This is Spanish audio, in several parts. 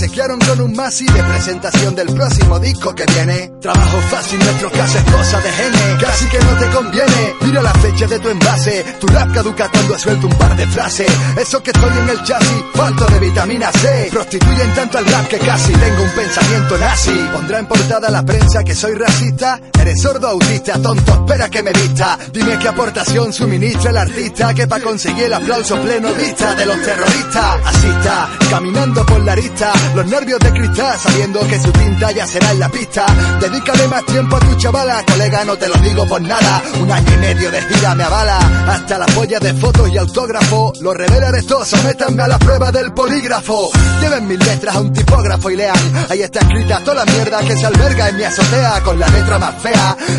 asequiaron con un masi de presentación del próximo disco que viene. Trabajo fácil, nuestro caso es cosa de gene, casi que no te conviene. Mira la fecha de tu envase, tu rap caduca cuando suelto un par de frases. Eso que estoy en el chasis, falto de vitamina C. Prostituyen tanto al rap que casi tengo un pensamiento nazi. Pondrá en portada la prensa que soy racista. Eres sordo autista, tonto, espera que me vista. Dime qué aportación suministra el artista que pa' conseguir el aplauso pleno vista de los terroristas. Así está, caminando por la arista, los nervios de cristal, sabiendo que su tinta ya será en la pista. Dedícale más tiempo a tu chavala, colega, no te lo digo por nada. Un año y medio de gira me avala, hasta la polla de fotos y autógrafo. Los revelaré todos, sométanme a la prueba del polígrafo. Lleven mis letras a un tipógrafo y lean, ahí está escrita toda la mierda que se alberga en mi azotea con la letra más fea.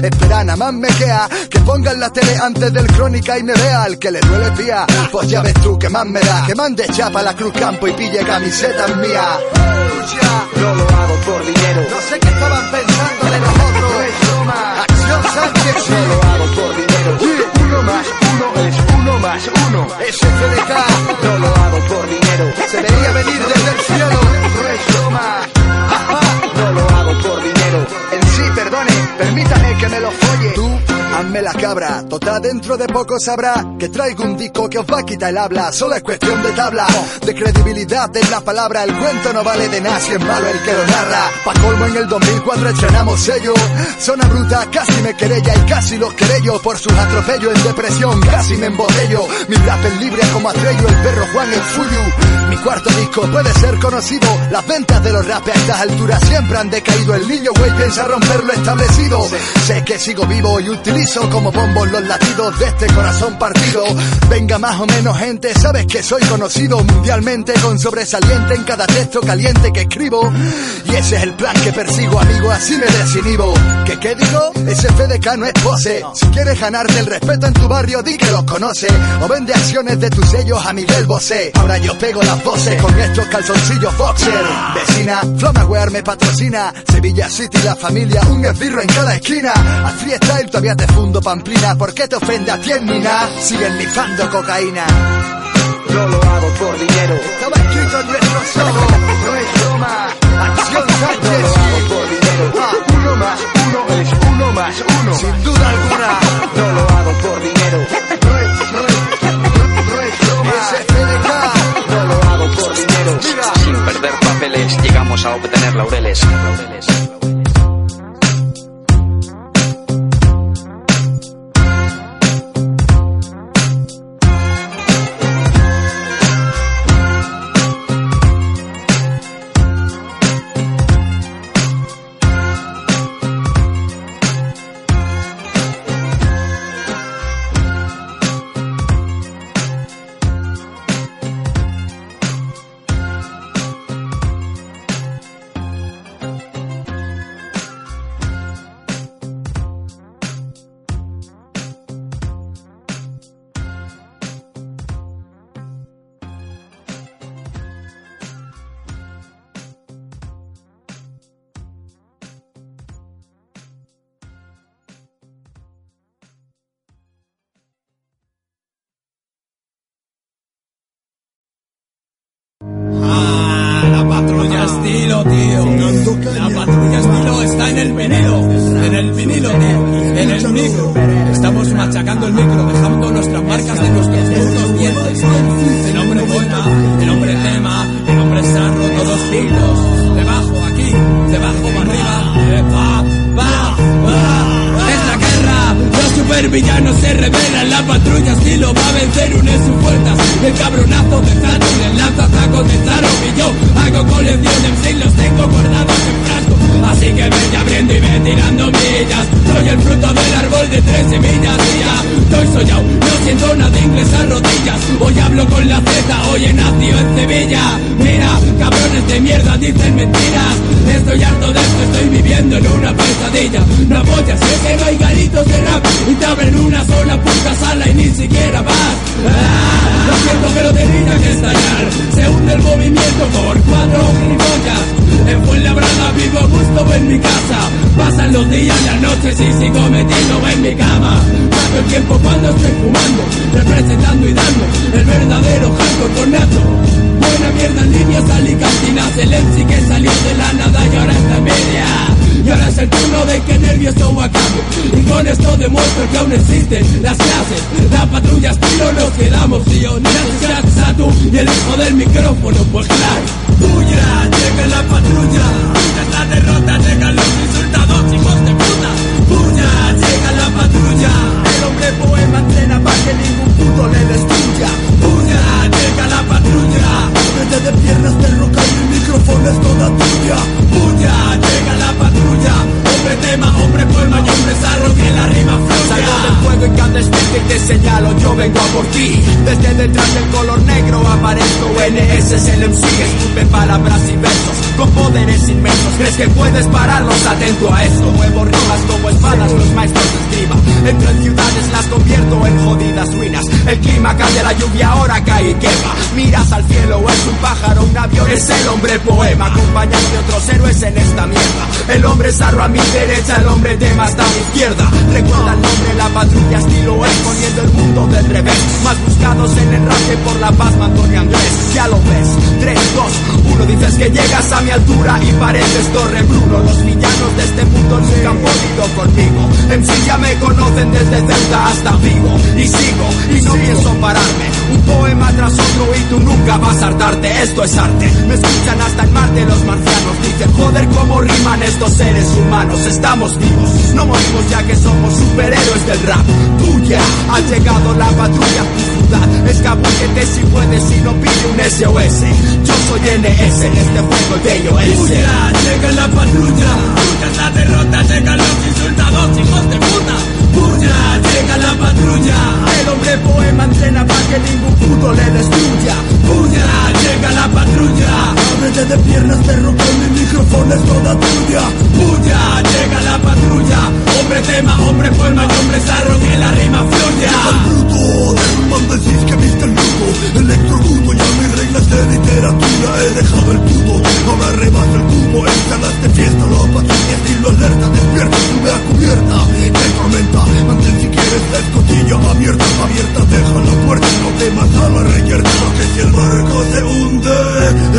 Espera, nada más me queda que pongan la tele antes del crónica y me vea el que le duele fía. Pues ya ves tú que más me da, que mande chapa la cruz campo y pille camisetas mía. Escucha, No lo hago por dinero. no sé qué estaban pensando de nosotros. Acción Sánchez, No lo hago por dinero. Uno más uno es uno más uno. SFDK, No lo hago por dinero. se veía venir desde hazme la cabra, total dentro de poco sabrá que traigo un disco que os va a quitar el habla. Solo es cuestión de tabla, de credibilidad de la palabra. El cuento no vale de nada si es malo el que lo narra. Pa' colmo en el 2004 estrenamos sello. Zona bruta, casi me querella y casi los querello por sus atropellos en depresión. Casi me embotello. Mi rap es libre como Atrello, el perro Juan el Fuyu. Mi cuarto disco puede ser conocido. Las ventas de los rap a estas alturas siempre han decaído. El niño güey piensa romper lo establecido. Sé que sigo vivo y utilizo como bombos los latidos de este corazón partido. Venga más o menos gente, sabes que soy conocido mundialmente con sobresaliente en cada texto caliente que escribo. Y ese es el plan que persigo, amigo, así me desinhibo. ¿Qué qué digo? Ese FDK no es pose. Si quieres ganarte el respeto en tu barrio, di que los conoce. O vende acciones de tus sellos a Miguel Bosé. Ahora yo pego las voces con estos calzoncillos boxer. Vecina, Flamawear me patrocina. Sevilla City, la familia, un esbirro en cada esquina. A freestyle todavía te fundo pamplina. ¿Por qué te ofende a ti en Nina? Siguen nifando cocaína. No lo hago por dinero. Estaba escrito en nuestros ojos. No es broma. Acción No lo Sánchez. hago por dinero. Uno más uno es uno más uno. Sin duda alguna. No lo hago por dinero. No es, no es, no es broma. No lo hago por dinero. Mira. Sin perder papeles llegamos a obtener laureles. Ah, de que nervios o acabo Y con esto demuestro que aún existen las clases. La patrulla estilo nos quedamos tío Gracias a tú y el hijo del micrófono Pues claro Puya, llega la patrulla. Tras la derrota llegan los insultados hijos de puta. Puya, llega la patrulla. El hombre poema entrena para que ningún puto le destruya. Puya, llega la patrulla. De piernas de roca y el micrófono es toda tuya. Puya, llega la patrulla Hombre tema, hombre poema y hombre sarro que la rima fluya. Salgo del fuego y te señalo, yo vengo a por ti. Desde detrás del color negro aparezco NS es el MC Escupe palabras y versos con poderes inmensos. ¿Crees que puedes pararlos? Atento a esto Muevo rimas como espadas, los maestros de esgrima Entro en ciudades, las convierto en jodidas ruinas. El clima cambia, la lluvia ahora cae y quema. Miras al cielo, es un pájaro, un avión Es el hombre poema, acompañado de otros héroes en esta mierda. El hombre sarro a mi derecha, el hombre tema hasta a mi izquierda. Recuerda el nombre, la patrulla estilo es Poniendo el mundo del revés. Más buscados en el raje por la paz, Antonio Andrés. Ya lo ves, 3, 2, 1 Dices que llegas a mi altura y pareces Torre Bruno. Los villanos de este mundo nunca han podido conmigo. En sí ya me conocen desde Ceuta hasta Vigo Y sigo, y no pienso pararme. Un poema tras otro y tú nunca vas a hartarte. Esto es arte, me escuchan hasta en Marte los marcianos. Dicen, joder, cómo riman estos seres humanos Estamos vivos, no morimos ya que somos superhéroes del rap. Tuya, ha llegado la patrulla. Escabúllete si puedes y no pide un SOS Yo soy NS en este juego de iOS llega la patrulla. Tras la derrota llegan los insultados hijos de puta llega la patrulla. El hombre poema entrena para que ningún puto le destruya. Puya, llega la patrulla. Ábrete de piernas de roca mi micrófono es toda tuya. Puya, llega la patrulla Hombre tema, hombre poema y hombre sarro que la rima fluya bruto Derrumbando el cis que viste el bruto Electrocuto ya mis reglas de literatura He dejado el puto Ahora rebaso el cubo En salas de fiesta patrulla estilo alerta Despierta, sube a cubierta Que tormenta Mantén si quieres la escotilla abierta Abierta, deja la puerta No temas a la reyerta Que si el barco se hunde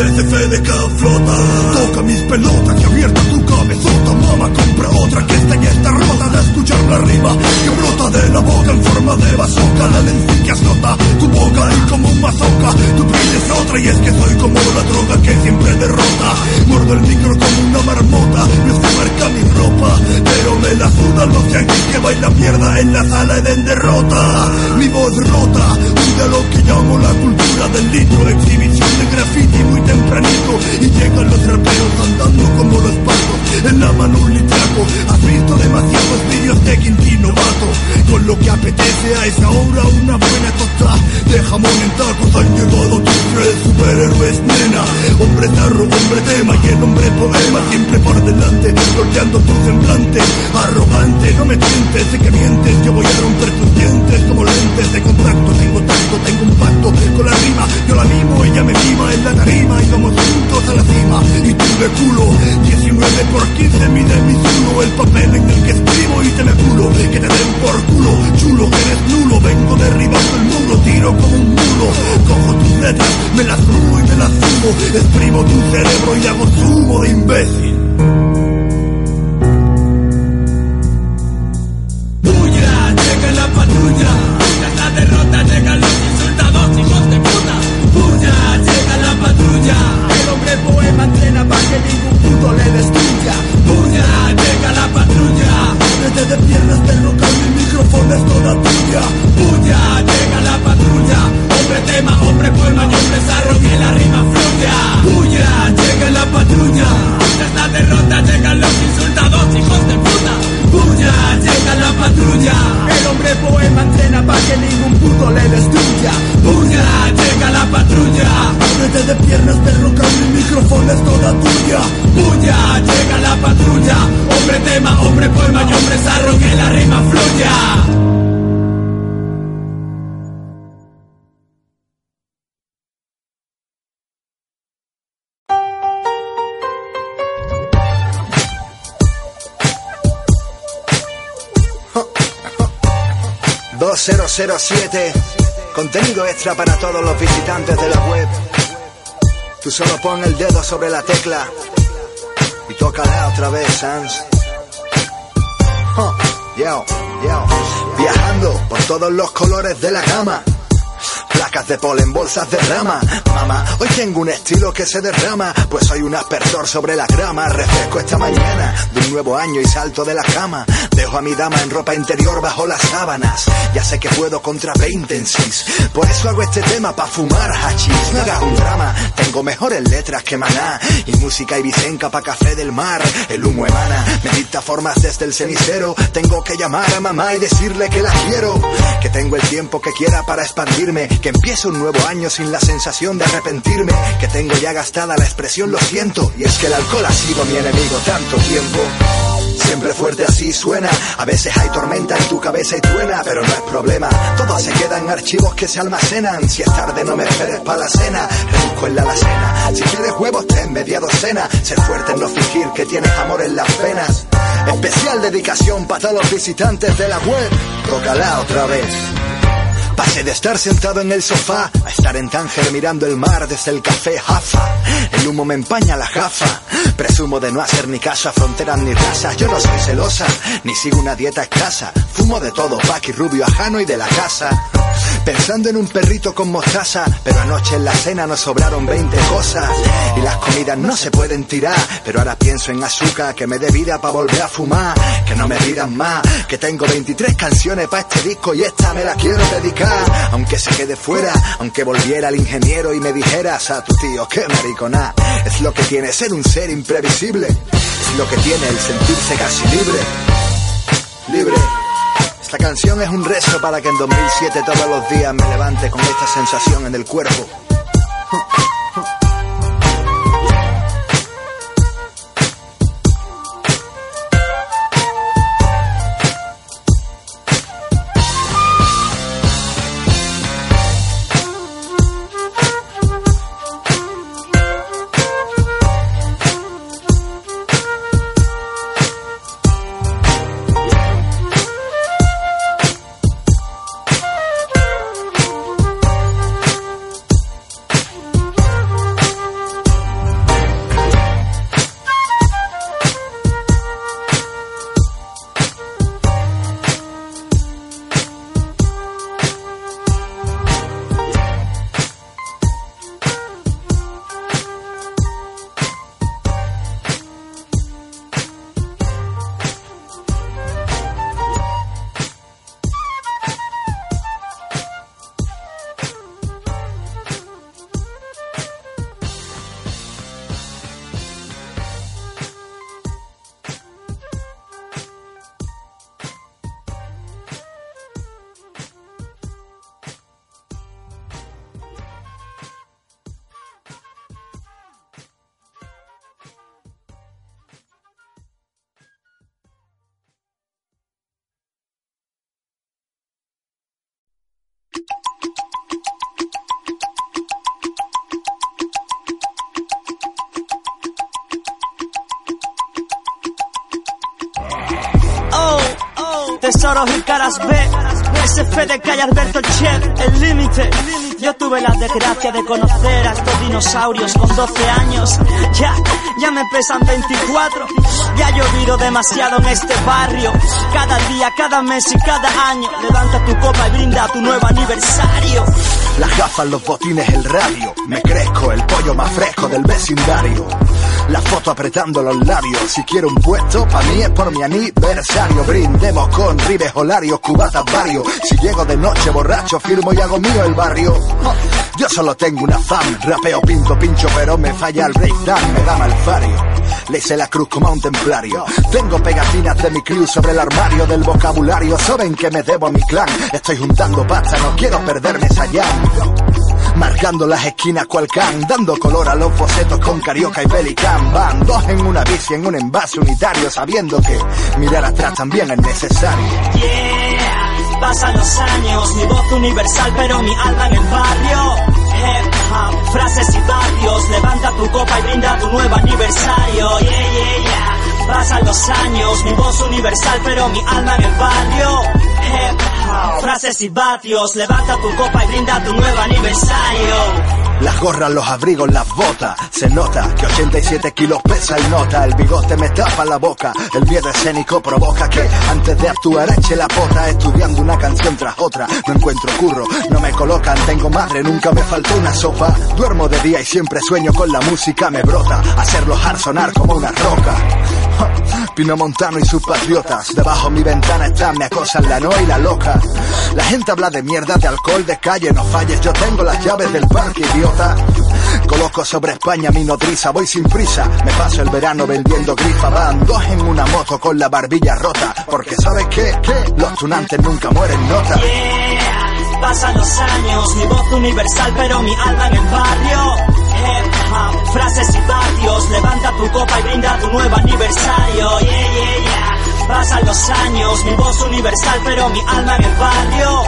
Ese FDK flota. Toca mis pelotas y abierta tu cabezota Mamá, compra otra que esta ya está rota De escuchar la rima que brota de la boca En forma de bazooka. La lencica nota tu boca y como un mazooka Tu pides otra y es que soy como la droga que siempre derrota. Muerdo el micro como una marmota No se marca mi ropa Pero me la sudan los yankees que bailan mierda en la sala de derrota. Mi voz rota Hunde lo que llamo la cultura del litro Exhibición de graffiti Me las rubo y me las subo. Exprimo tu cerebro y hago zumo de imbécil extra para todos los visitantes de la web. Tú solo pon el dedo sobre la tecla y tócala otra vez, Sans. Viajando por todos los colores de la gama placas de polen, bolsas de rama. Mamá, hoy tengo un estilo que se derrama, pues soy un aspersor sobre la grama. Refresco esta mañana de un nuevo año y salto de la cama. Dejo a mi dama en ropa interior bajo las sábanas. Ya sé que puedo contra 20 en sis. Por eso hago este tema pa' fumar hachís. No hagas un drama, tengo mejores letras que maná. Y música y vicenca pa' café del mar. El humo emana, me dicta formas desde el cenicero. Tengo que llamar a mamá y decirle que la quiero. Que tengo el tiempo que quiera para expandirme. Que empiezo un nuevo año sin la sensación de arrepentirme. Que tengo ya gastada la expresión lo siento. Y es que el alcohol ha sido mi enemigo tanto tiempo. Siempre fuerte así suena. A veces hay tormenta en tu cabeza y truena, pero no es problema. Todo se queda en archivos que se almacenan. Si es tarde, no me esperes para la cena. Rebusco en la alacena. Si quieres huevos, ten media docena. Ser fuerte en no fingir que tienes amor en las penas. Especial dedicación para todos los visitantes de la web. Tócala otra vez. De estar sentado en el sofá a estar en Tánger mirando el mar desde el café Jafa. El humo me empaña la jafa. Presumo de no hacer ni caso a fronteras ni razas. Yo no soy celosa, ni sigo una dieta escasa. Fumo de todo, paqui, rubio, ajano y de la casa. Pensando en un perrito con mostaza, pero anoche en la cena nos sobraron 20 cosas. Y las comidas no se pueden tirar, pero ahora pienso en azúcar que me dé vida para volver a fumar. Que no me pidan más, que tengo 23 canciones para este disco y esta me la quiero dedicar. Aunque se quede fuera, aunque volviera el ingeniero y me dijeras a tu tío que maricona. Es lo que tiene ser un ser imprevisible, es lo que tiene el sentirse casi libre. Libre. Esta canción es un rezo para que en 2007 todos los días me levante con esta sensación en el cuerpo. Caras B. Fede que hay Alberto el Chef, el límite. Yo tuve la desgracia de conocer a estos dinosaurios con 12 años. Ya, ya me pesan 24. Ya he llovido demasiado en este barrio. Cada día, cada mes y cada año. Levanta tu copa y brinda tu nuevo aniversario. Las gafas, los botines, el radio. Me crezco, el pollo más fresco del vecindario. La foto apretando los labios. Si quiero un puesto, pa' mí es por mi aniversario. Brindemos con ribes, holarios, cubatas, varios. Si llego de noche borracho, firmo y hago mío el barrio. Yo solo tengo una fam, rapeo, pinto, pincho, pero me falla el breakdown, me da malfario. Le hice la cruz como a un templario. Tengo pegatinas de mi crew sobre el armario del vocabulario. Saben que me debo a mi clan. Estoy juntando pasta, no quiero perderme esa. Marcando las esquinas cual can, dando color a los bocetos con carioca y pelican. Van dos en una bici, en un envase unitario, sabiendo que mirar atrás también es necesario. Pasan los años, mi voz universal, pero mi alma en el barrio. Hip hop, frases y barrios, levanta tu copa y brinda tu nuevo aniversario. Yeah, yeah, yeah. Pasan los años, mi voz universal, pero mi alma en el barrio. Frases y vatios, levanta tu copa y brinda tu nuevo aniversario. Las gorras, los abrigos, las botas. Se nota que 87 kilos pesa y nota. El bigote me tapa la boca. El miedo escénico provoca que antes de actuar eche la pota. Estudiando una canción tras otra. No encuentro curro, no me colocan. Tengo madre, nunca me faltó una sopa. Duermo de día y siempre sueño con la música. Me brota. Hacerlo sonar como una roca. Pino Montano y sus patriotas. Debajo mi ventana están, me acosan la no y la loca. La gente habla de mierda, de alcohol, de calle, no falles. Yo tengo las llaves del parque, idiota. Coloco sobre España mi nodriza, voy sin prisa. Me paso el verano vendiendo grifa. Van dos en una moto con la barbilla rota. Porque ¿sabes qué? Los tunantes nunca mueren nota. Pasan los años, mi voz universal, pero mi alma en el barrio. Frases y patios, levanta tu copa y brinda tu nuevo aniversario. Yeah, yeah, yeah. Pasan los años, mi voz universal, pero mi alma en el barrio.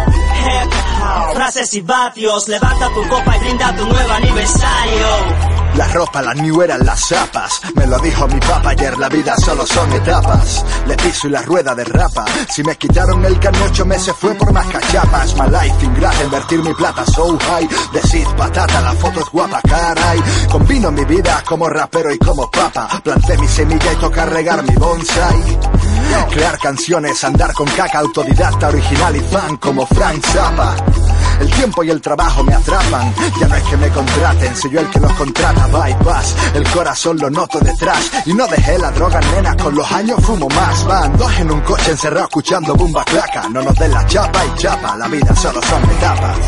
Frases y vatios, levanta tu copa y brinda tu nuevo aniversario. La ropa, las new eran las zapas. Me lo dijo mi papá ayer, la vida solo son etapas. Le piso y la rueda derrapa. Si me quitaron el carne ocho meses fue por más cachapas. My life, ingrata, invertir mi plata so high. Decid patata, la foto es guapa, caray. Combino mi vida como rapero y como papa. Planté mi semilla y toca regar mi bonsai. Crear canciones, andar con caca, autodidacta, original y fan como Frank Zappa. El tiempo y el trabajo me atrapan. Ya no es que me contraten, soy yo el que los contrata. El corazón lo noto detrás. Y no dejé la droga, nena, con los años fumo más. Van dos en un coche encerrado escuchando bomba claca. No nos den la chapa y chapa, la vida solo son etapas.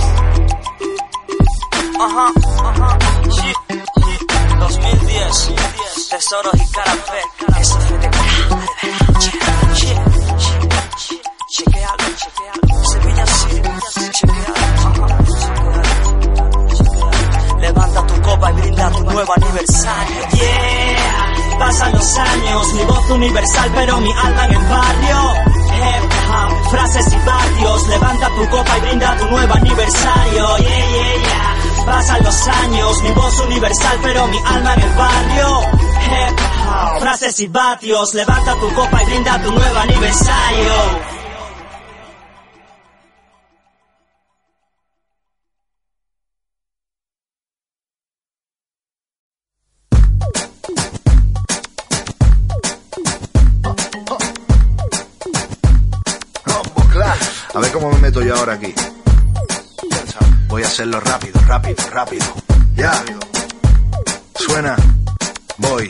Ajá, ajá, shit, shit. 2010, tesoros y aniversario, yeah. Pasan los años, mi voz universal, pero mi alma en el barrio. Frases y patios, levanta tu copa y brinda tu nuevo aniversario, yeah, yeah, yeah. Pasan los años, mi voz universal, pero mi alma en el barrio. Frases y vatios, levanta tu copa y brinda tu nuevo aniversario. Hacerlo rápido, rápido, rápido. Ya. Suena. Voy.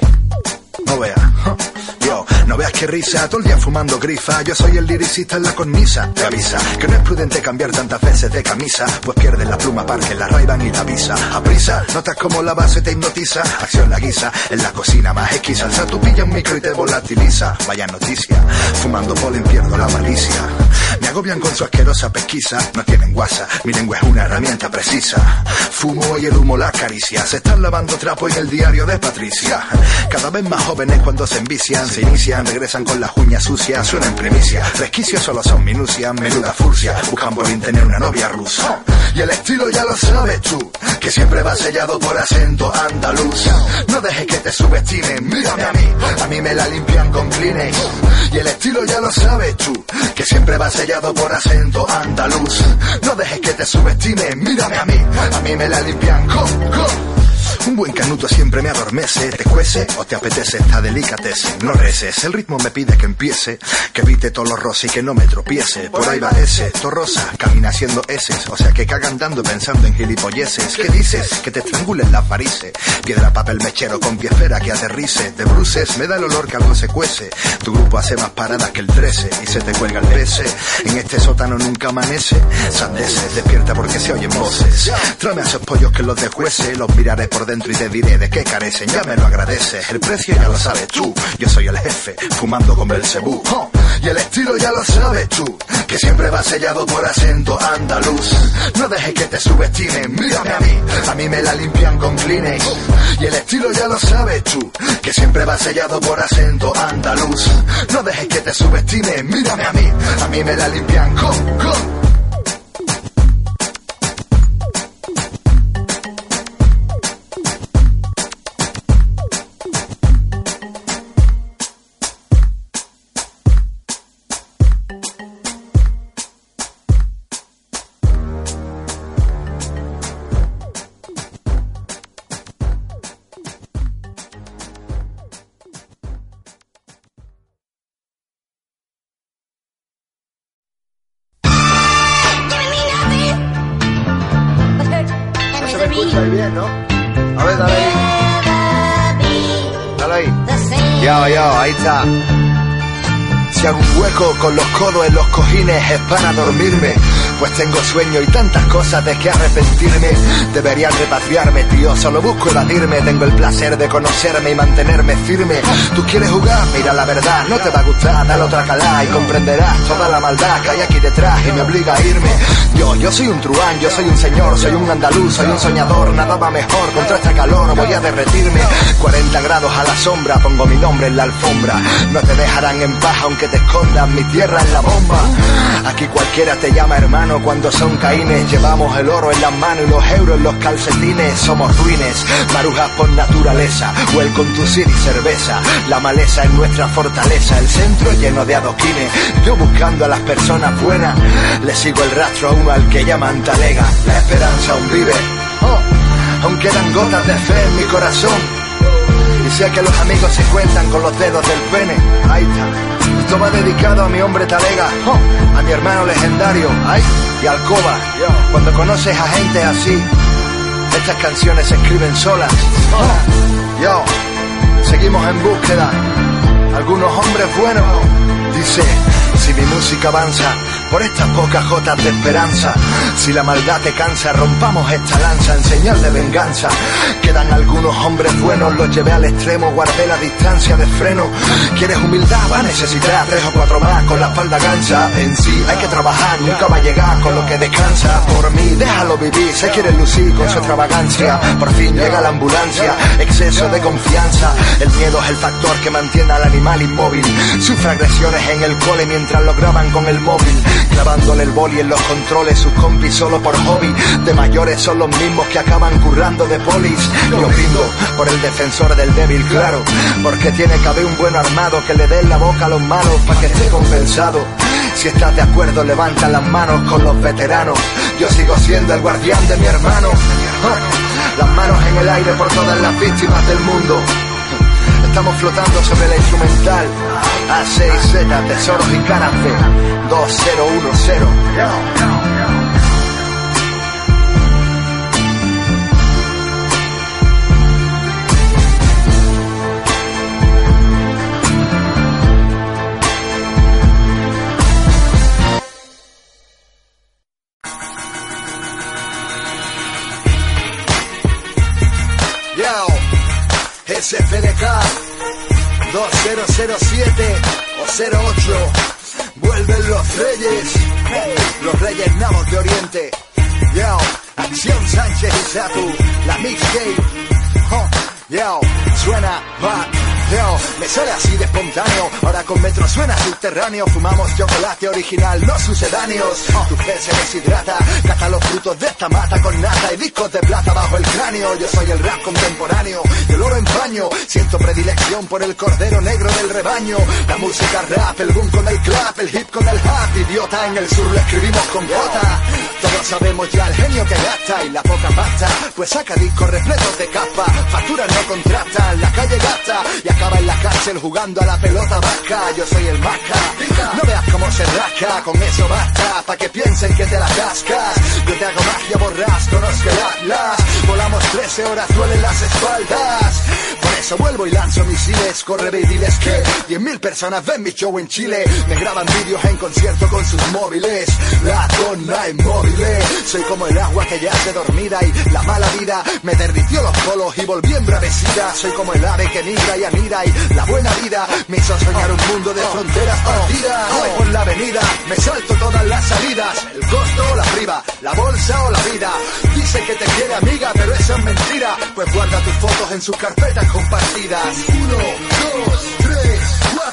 No veas qué risa, todo el día fumando grifa. Yo soy el liricista en la cornisa. Te avisa que no es prudente cambiar tantas veces de camisa. Pues pierdes la pluma, parque, la raivan y la visa. A prisa, notas como la base te hipnotiza. Acción la guisa, en la cocina más esquiza. Alza tu pilla un micro y te volatiliza. Vaya noticia, fumando polen pierdo la malicia. Me agobian con su asquerosa pesquisa. No tienen guasa, mi lengua es una herramienta precisa. Fumo y el humo la acaricia. Se están lavando trapo en el diario de Patricia. Cada vez más jóvenes cuando se envician, se inician, regresan con las uñas sucias. Suena en primicia. Resquicios solo son minucia, menuda furcia. Buscan por tener una novia rusa. Y el estilo ya lo sabes tú, que siempre va sellado por acento andaluz. No dejes que te subestimen, mírame a mí, a mí me la limpian con Kleenex. Y el estilo ya lo sabes tú, que siempre va sellado por acento andaluz. No dejes que te subestimen, mírame a mí, a mí me la limpian con, con. Un buen canuto siempre me adormece, te cuece o te apetece esta delicatese. No reces, el ritmo me pide que empiece, que evite todos los roces y que no me tropiece. Por ahí va ese, torrosa, camina haciendo eses, o sea que cagan dando pensando en gilipolleces. ¿Qué dices? Que te estrangulen las varices. Piedra, papel, mechero con pie espera que aterrice. De bruces me da el olor que algo se cuece. Tu grupo hace más paradas que el 13 y se te cuelga el pese. En este sótano nunca amanece. Sandeses, despierta porque se oyen voces. Tráeme a esos pollos que los desjuece, los miraré por dentro y te diré de qué carecen, ya me lo agradeces. El precio ya lo sabes tú, yo soy el jefe, fumando con Belcebú. Y el estilo ya lo sabes tú, que siempre va sellado por acento andaluz. No dejes que te subestimen, mírame a mí, a mí me la limpian con Kleenex. Y el estilo ya lo sabes tú, que siempre va sellado por acento andaluz. No dejes que te subestimen, mírame a mí, a mí me la limpian con, con. Pues tengo sueño y tantas cosas de que arrepentirme. Deberían repatriarme, tío. Solo busco evadirme. Tengo el placer de conocerme y mantenerme firme. Tú quieres jugar, mira la verdad. No te va a gustar, dale otra calada y comprenderás toda la maldad que hay aquí detrás y me obliga a irme. Yo, yo soy un truán, yo soy un señor, soy un andaluz, soy un soñador. Nada va mejor contra este calor. Voy a derretirme. 40 grados a la sombra, pongo mi nombre en la alfombra. No te dejarán en paz aunque te escondan. Mi tierra es la bomba. Aquí cualquiera te llama hermano cuando son caínes. Llevamos el oro en las manos y los euros en los calcetines. Somos ruines, marujas por naturaleza. Welcome to city cerveza. La maleza es nuestra fortaleza. El centro lleno de adoquines. Yo buscando a las personas buenas. Le sigo el rastro a uno al que llaman talega. La esperanza aún vive. Oh, aún gotas de fe en mi corazón. Y que los amigos se cuentan con los dedos del pene. Ahí está. Esto va dedicado a mi hombre talega, a mi hermano legendario, ay, y Alcoba. Cuando conoces a gente así, estas canciones se escriben solas. Yo, seguimos en búsqueda. Algunos hombres buenos, dice, si mi música avanza por estas pocas jotas de esperanza. Si la maldad te cansa, rompamos esta lanza en señal de venganza. Quedan algunos hombres buenos, los llevé al extremo, guardé la distancia de freno. ¿Quieres humildad? Va a necesitar tres o cuatro más con la espalda gansa. En sí hay que trabajar, nunca va a llegar con lo que descansa. Por mí, déjalo vivir, se quiere lucir con su extravagancia. Por fin llega la ambulancia, exceso de confianza. El miedo es el factor que mantiene al animal inmóvil. Sufre agresiones en el cole mientras lo graban con el móvil. Clavándole el boli en los controles, sus compis solo por hobby. De mayores son los mismos que acaban currando de polis. Yo brindo por el defensor del débil, claro. Porque tiene que haber un buen armado que le dé la boca a los malos para que esté compensado. Si estás de acuerdo, levanta las manos con los veteranos. Yo sigo siendo el guardián de mi hermano. Las manos en el aire por todas las víctimas del mundo. Estamos flotando sobre la instrumental A6Z, tesoros y caras de 2010. 2007 o 08 Vuelven los reyes. Los reyes nabos de oriente. Yo, Acción Sánchez y Satu La mixtape. Yo, suena va Yo, me sale así de espontáneo. Ahora con metro suena subterráneo. Fumamos chocolate original, no sucedáneos. Tu fe se deshidrata Cata los frutos de esta mata con nata Y discos de plata bajo el cráneo. Yo soy el rap contemporáneo Y el oro en paño. Siento predilección por el cordero negro del rebaño. La música rap, el boom con el clap El hip con el hat. Idiota en el sur lo escribimos con bota Todos sabemos ya el genio que gasta Y la poca pasta. Pues saca discos repletos de capa Facturas no contratan La calle gasta acaba en la cárcel jugando a la pelota vasca. Yo soy el maca. No veas cómo se rasca Con eso basta Pa' que piensen que te la cascas. Yo te hago magia borras atlas. Volamos 13 horas Duelen las espaldas. Por eso vuelvo y lanzo misiles Corre y diles que 10.000 personas ven mi show en Chile. Me graban vídeos en concierto con sus móviles. La dona inmóvil Soy como el agua que ya se dormida Y la mala vida me derritió los polos Y volví embravecida. Soy como el ave que migra y anida Y la buena vida me hizo soñar un mundo de fronteras partidas. Voy por la avenida, me salto todas las salidas. El costo o la priva, la bolsa o la vida. Dice que te quiere amiga, pero eso es mentira. Pues guarda tus fotos en sus carpetas compartidas. Uno, dos,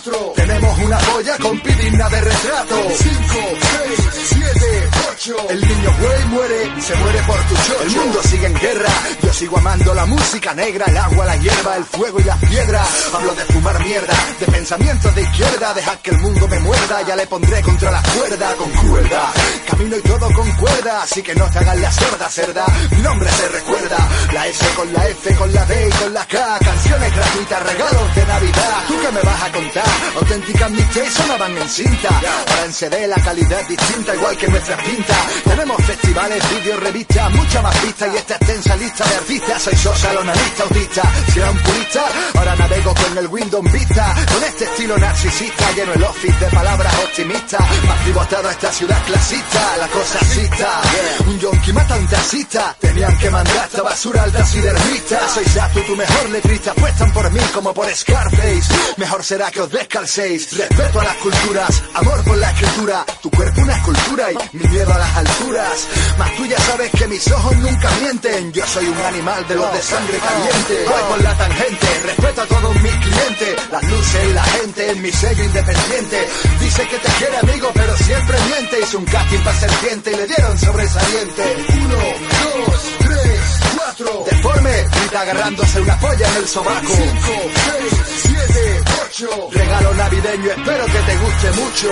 Tenemos una polla con pidina de retrato. Cinco, seis, siete, ocho. El niño güey muere, se muere por tu chocho El mundo sigue en guerra, yo sigo amando la música negra El agua, la hierba, el fuego y las piedras. Hablo de fumar mierda, de pensamientos de izquierda. Dejad que el mundo me muerda, ya le pondré contra la cuerda Con cuerda, camino y todo con cuerda Así que no te hagas la sorda, cerda. Mi nombre se recuerda, la S con la F, con la D y con la K. Canciones gratuitas, regalos de Navidad. ¿Tú qué me vas a contar? Auténticas mixtapes sonaban en cinta Ahora en CD la calidad distinta, igual que nuestras pintas. Tenemos festivales, vídeos, revistas, mucha más pista y esta extensa lista de artistas. Soy sosa, lonalista, autista. Si era un purista, ahora navego con el Windows Vista. Con este estilo narcisista, lleno el office de palabras optimistas. Más pivotado a esta ciudad clasista, la cosa asista. Un yonki mata a un taxista. Tenían que mandar esta basura al taxidermista. Soy Satu, tu mejor letrista. Apuestan por mí como por Scarface. Mejor será que os descalcéis. Respeto a las culturas, amor por la escritura. Tu cuerpo una escultura y mi miedo a las alturas. Mas tú ya sabes que mis ojos nunca mienten. Yo soy un animal de los de sangre caliente. Voy por la tangente, respeto a todos mis clientes. Las luces, la gente, en mi sello independiente. Dice que te quiere amigo, pero siempre miente. Hizo un casting para serpiente y le dieron sobresaliente. Uno, dos, tres, cuatro. Deforme, grita agarrándose una polla en el sobaco. Cinco, seis, siete, Regalo navideño, espero que te guste mucho.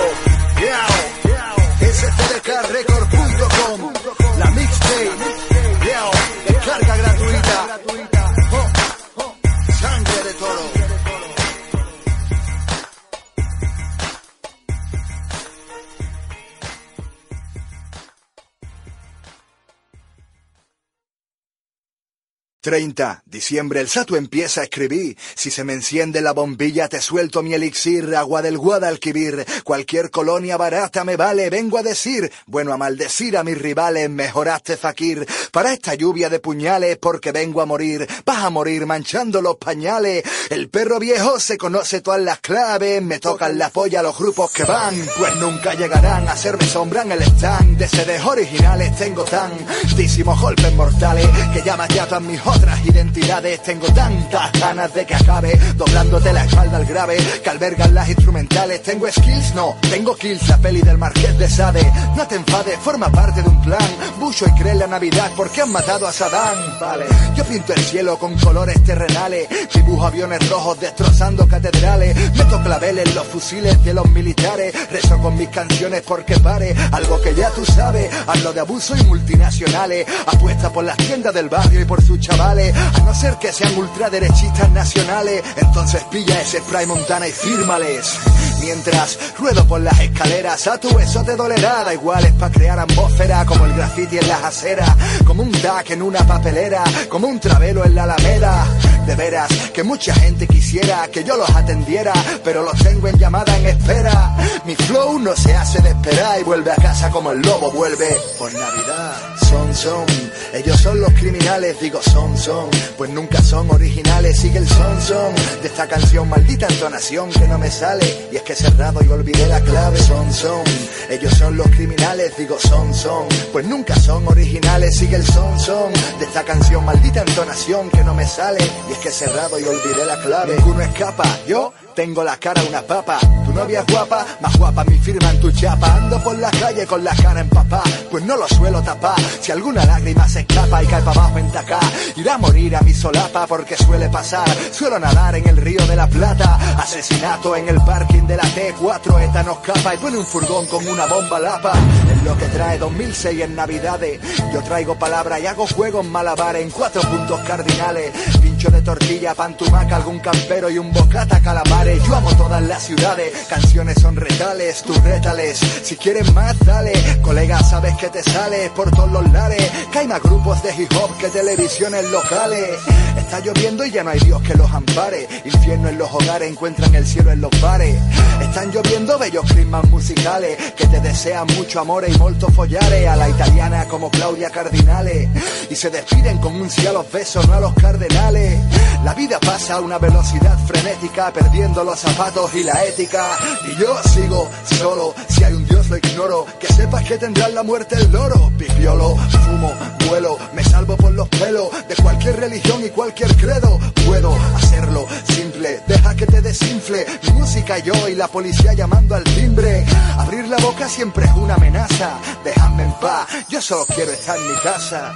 STDKRecord.com La mixtape. Descarga gratuita. Oh, oh. Sangre de toro. 30. Diciembre, el Sato empieza a escribir. Si se me enciende la bombilla, te suelto mi elixir, agua del Guadalquivir. Cualquier colonia barata me vale, vengo a decir, bueno, a maldecir a mis rivales, mejoraste Fakir. Para esta lluvia de puñales, porque vengo a morir, vas a morir manchando los pañales. El perro viejo se conoce todas las claves, me tocan la polla los grupos que van, pues nunca llegarán a mi sombra en el stand. De CDs originales tengo tantísimos golpes mortales que llamas ya todas mis otras identidades. Tengo tantas ganas de que acabe, doblándote la espalda al grave, que albergan las instrumentales. Tengo skills, no, tengo kills, la peli del Marqués de Sade. No te enfades, forma parte de un plan. Bucho y cree la Navidad porque han matado a Saddam. Vale, yo pinto el cielo con colores terrenales, dibujo aviones rojos destrozando catedrales, meto claveles en los fusiles de los militares, rezo con mis canciones porque pare, algo que ya tú sabes, hablo de abuso y multinacionales, apuesta por las tiendas del barrio y por sus chavales, a no ser que sean ultraderechistas nacionales, entonces pilla ese spray montana y fírmales. Mientras ruedo por las escaleras, a tu eso te dolerá, da igual es para crear atmósfera, como el graffiti en las aceras, como un DAC en una papelera, como un travelo en la alameda. De veras que mucha gente quisiera que yo los atendiera, pero los tengo en llamada en espera. Mi flow no se hace de esperar y vuelve a casa como el lobo vuelve por Navidad. Son, son, ellos son los criminales, digo son, pues nunca son originales. Sigue el son, son de esta canción, maldita entonación que no me sale. Y es que cerrado y olvidé la clave. Son, son, ellos son los criminales, digo son, son, pues nunca son originales. Sigue el son, son de esta canción, maldita entonación que no me sale. Y es que cerrado y olvidé la clave. Ninguno escapa, yo tengo la cara una papa. Tu novia es guapa, más guapa mi firma en tu chapa. Ando por la calle con la cara en papá, pues no lo suelo tapar. Si alguna lágrima se escapa y cae para abajo en tacá, irá a morir a mi solapa porque suele pasar. Suelo nadar en el río de la Plata. Asesinato en el parking de la T4. Esta nos capa y pone un furgón con una bomba lapa. Es lo que trae 2006 en Navidades. Yo traigo palabra y hago juegos malabares en cuatro puntos cardinales. Pincho de tortilla, pantumaca, algún campero y un bocata calamares. Yo amo todas las ciudades. Canciones son retales, tus retales. Si quieres más, dale. Colega, sabes que te sale por todos los lares. Que hay más grupos de hip hop que televisiones locales. Está lloviendo y ya no hay Dios que los ampare. Infierno en los hogares, encuentran el cielo en los bares. Están lloviendo bellos climas musicales que te desean mucho amor y molto follare. A la italiana como Claudia Cardinale. Y se despiden con un sí a los besos, no a los cardenales. La vida pasa a una velocidad frenética, perdiendo los zapatos y la ética. Y yo sigo solo, si hay un Dios lo ignoro. Que sepas que tendrán la muerte el loro. Pipiolo, fumo, vuelo, me salvo por los pelos de cualquier religión y cualquier credo. Puedo hacerlo simple, deja que te desinfle. Mi música yo y la policía llamando al timbre. Abrir la boca siempre es una amenaza. Déjame en paz, yo solo quiero estar en mi casa.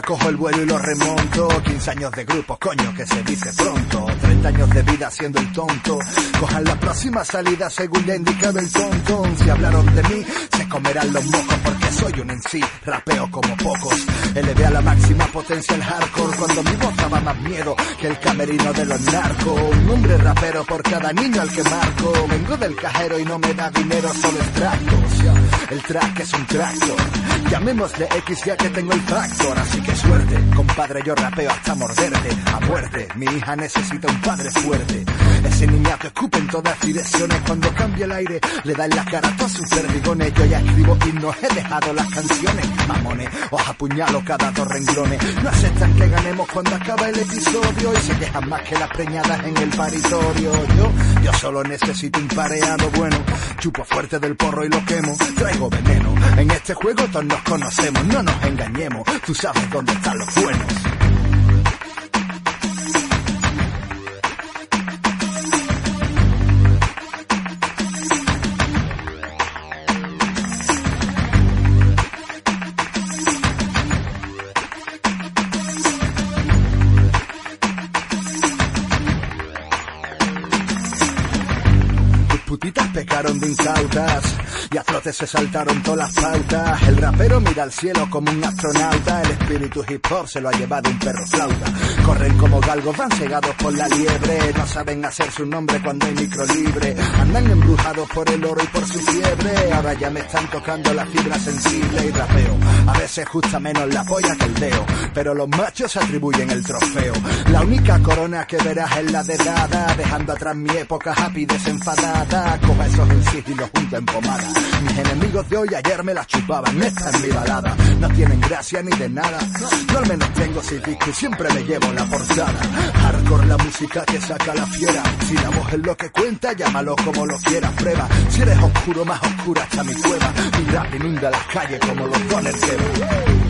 Cojo el vuelo y lo remonto. 15 años de grupo, coño, que se dice pronto. 30 años de vida siendo el tonto. Cojan la próxima salida según ya indicaba el tonto. Si hablaron de mí, se comerán los mocos porque soy un en sí. Rapeo como pocos. Elevé a la máxima potencia el hardcore cuando mi voz daba más miedo que el camerino de los narcos. Un hombre rapero por cada niño al que marco. Vengo del cajero y no me da dinero, solo extractos. El track es un tractor. Llamémosle X ya que tengo el tractor. Así que suerte, compadre, yo rapeo hasta morderte. A muerte, mi hija necesita un padre fuerte. Ese niñato escupe en todas direcciones. Cuando cambia el aire, le da en la cara a todos sus perdigones. Yo ya escribo himnos, he dejado las canciones. Mamones, os apuñalo cada dos renglones. No aceptan que ganemos cuando acaba el episodio. Y se quejan más que las preñadas en el paritorio. Yo, yo solo necesito un pareado bueno. Chupo fuerte del porro y lo quemo. Traigo veneno. En este juego todos nos conocemos, no nos engañemos. Tú sabes dónde están los buenos. Tus putitas pecaron de incautas y a trotes se saltaron todas las pautas. El rapero mira al cielo como un astronauta. El espíritu hip hop se lo ha llevado un perro flauta. Corren como galgos, van cegados por la liebre. No saben hacer su nombre cuando hay micro libre. Andan embrujados por el oro y por su fiebre. Ahora ya me están tocando la fibra sensible y rapeo. A veces justa menos la polla que el dedo. Pero los machos atribuyen el trofeo. La única corona que verás es la de dada. Dejando atrás mi época happy desenfadada. Coja esos en y los junta en pomada. Mis enemigos de hoy ayer me la chupaban, esta es mi balada. No tienen gracia ni de nada. Yo al menos tengo seis discos y siempre me llevo la portada. Hardcore la música que saca la fiera. Si la voz es lo que cuenta, llámalo como lo quieras, prueba. Si eres oscuro, más oscura está mi cueva. Mi rap inunda las calles como los dones que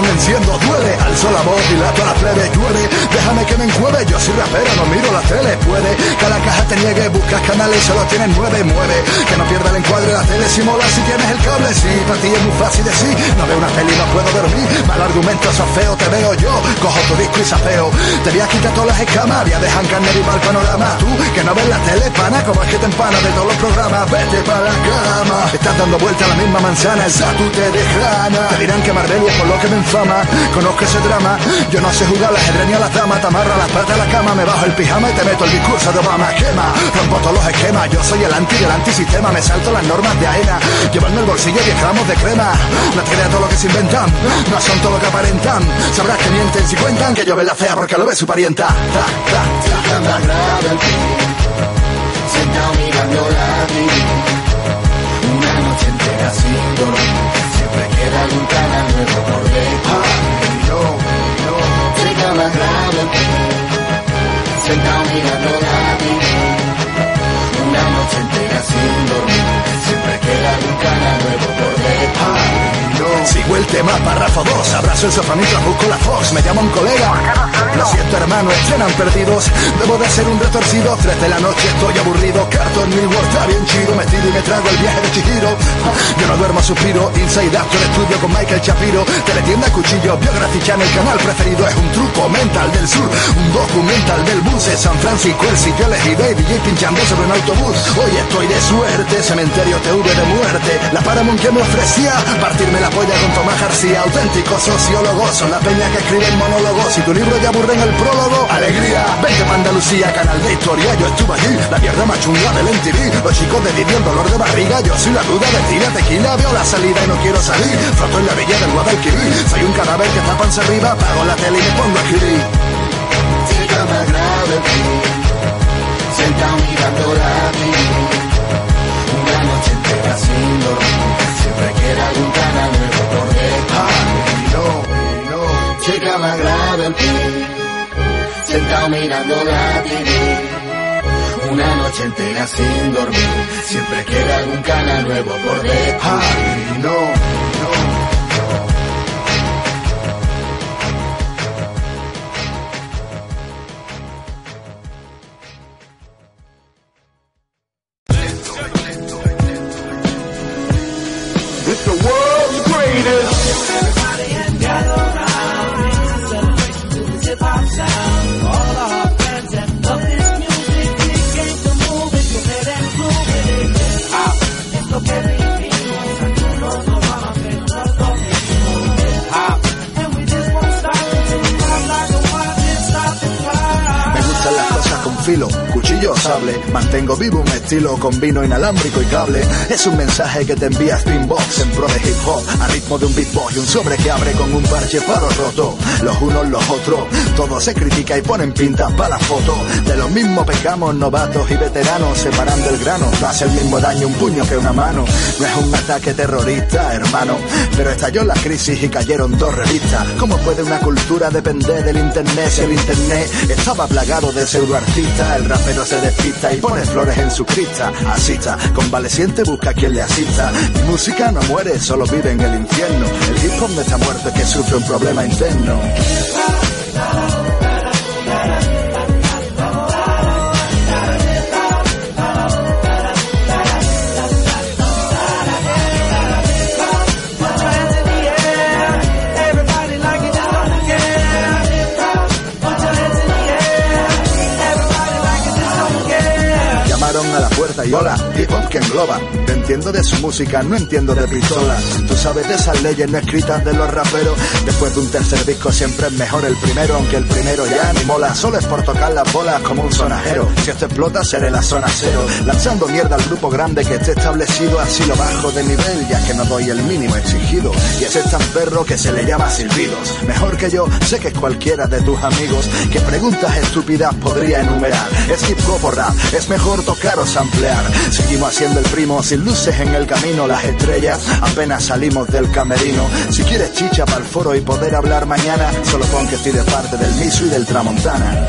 Botón, enciendo, duele Alzo la voz, dilato la plebe, llueve Déjame que me encueve, yo soy rapero, no miro la tele. Puede que la caja te niegue, buscas canales y solo tienes nueve, mueve Que no pierda el encuadre la tele si mola. Si tienes el cable Sí, para ti es muy fácil decir No veo una peli, no puedo dormir. Mal argumento, sos feo, te veo yo. Cojo tu disco y sapeo. Te voy a quitar todas las escamas. Voy a dejar carne y panorama. Tú, que no ves la tele, pana Como es que te empana de todos los programas. Vete para la cama. Estás dando vuelta a la misma manzana. El tú te desgrana Te dirán que Marbella es por lo que me infama Conozco ese drama. Yo no sé jugar la ajedrez ni a las damas Te amarro las patas a la cama Me bajo el pijama y te meto el discurso de Obama. Quema, rompo todos los esquemas Yo soy el anti del antisistema Me salto las normas de AENA Llevando el bolsillo 10 gramos de crema. Te creas todo lo que se inventan No son todo lo que aparentan. Sabrás que mienten si cuentan Que yo ve la fea porque lo ve su parienta. Ta, ta, ta, ta, ta. Sentado mirando la Una noche entera sin dormir Siempre queda algún canal nuevo por Sentado mirando la TV Una noche entera sin dormir queda algún canal nuevo por. Sigo el tema, párrafo 2 Abrazo el sofá mientras busco la Fox. Me llama un colega. Lo siento hermano, estrenan perdidos. Debo de ser un retorcido. Tres de la noche estoy aburrido. Carton Millwall está bien chido. Me tiro y me trago el viaje de Chihiro. Yo no duermo, suspiro. Inside Actor Estudio con Michael Shapiro. Teletienda Cuchillo Biography Channel Canal preferido. Es un truco mental del sur. Un documental del bus de San Francisco. El sitio elegido y DJ pinchando sobre un autobús. Hoy estoy de suerte. Cementerio TV de muerte La Paramount que me ofrecía Partirme la polla con Tomás García, auténtico sociólogo. Son la peña que escribe el monólogo. Si tu libro ya aburre en el prólogo, alegría. Vente pa' Andalucía, canal de historia. Yo estuve allí, la mierda más chunga del MTV. Los chicos de Didi, dolor de barriga. Yo soy la duda de tira, tequila. Veo la salida y no quiero salir. Floto en la villa del Guadalquivir. Soy un cadáver que está panza arriba. Pago la tele y me pongo a escribir. Sentado mirando la TV. Dormir, siempre queda algún canal nuevo por descubrir. No, no. Chica más grave en ti, sentado mirando la TV. Una noche entera sin dormir, siempre queda algún canal nuevo por. Ay, no, cuchillo o sable. Mantengo vivo un estilo con vino inalámbrico y cable. Es un mensaje que te envía Spinbox en pro de hip hop. A ritmo de un beatbox y un sobre que abre con un parche paro roto. Los unos, los otros. Todo se critica y ponen pintas para la foto. De lo mismo pecamos novatos y veteranos separando el grano. No hace el mismo daño un puño que una mano. No es un ataque terrorista, hermano. Pero estalló la crisis y cayeron dos revistas. ¿Cómo puede una cultura depender del internet si el internet estaba plagado de pseudoartistas? El rapero se despista y pone flores en su crista. Asista, convaleciente busca quien le asista. Mi música no muere, solo vive en el infierno. El hip hop no está muerto, que sufre un problema interno. Hop que. Te entiendo de su música, no entiendo de pistolas. Tú sabes de esas leyes no escritas de los raperos. Después de un tercer disco siempre es mejor el primero, aunque el primero ya ni mola. Solo es por tocar las bolas como un sonajero. Si esto explota, seré la zona cero. Lanzando mierda al grupo grande que esté establecido, así lo bajo de nivel, ya que no doy el mínimo exigido. Y ese es tan perro que se le llama silbidos. Mejor que yo, sé que es cualquiera de tus amigos que preguntas estúpidas podría enumerar. Es hip hop o rap, es mejor tocar o samplear. Seguimos haciendo el primo sin luces en el camino, las estrellas apenas salimos del camerino. Si quieres chicha para el foro y poder hablar mañana, solo pon que estoy de parte del Misu y del Tramontana.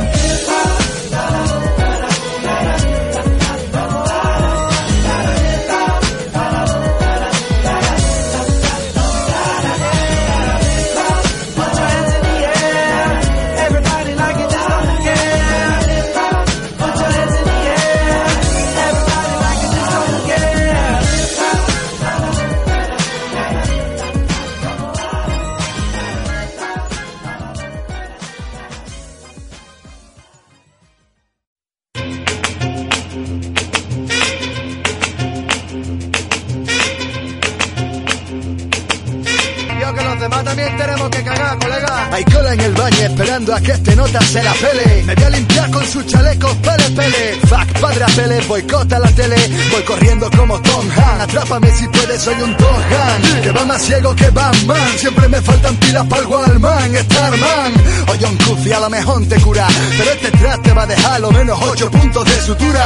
A que este nota se la pele. Me voy a limpiar con sus chalecos pele pele. Fuck padre a pele, boicota la tele. Voy corriendo como Tom Han. Atrápame si puedes, soy un Tom Han. Que va más ciego que Batman. Siempre me faltan pilas para el Wallman, Starman. O John Cuffy a lo mejor te cura. Pero este te va a dejar lo menos 8 puntos de sutura.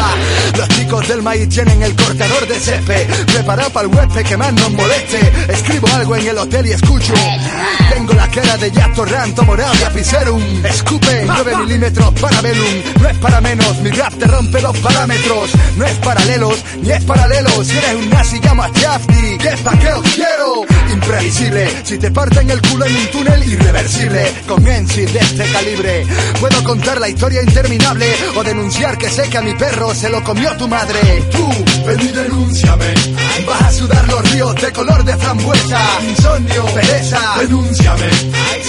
Los chicos del maíz tienen el cortador de césped. Prepara para el huésped que más nos moleste. Escribo algo en el hotel y escucho. Tengo la cara de Jack Torrant, morado y apicerum. Escupe 9 milímetros para Velum. No es para menos, mi rap te rompe los parámetros. No es paralelos, ni es paralelo. Si eres un nazi, llama a Jafty. ¿Qué es pa' qué os quiero? Imprevisible, si te parten el culo en un túnel irreversible. Con Ensi de este calibre. Puedo contar la historia interminable o denunciar que sé que a mi perro se lo comió tu madre. Tú, ven y denúnciame. Vas a sudar los ríos de color de frambuesa. Insomnio, pereza, denúnciame.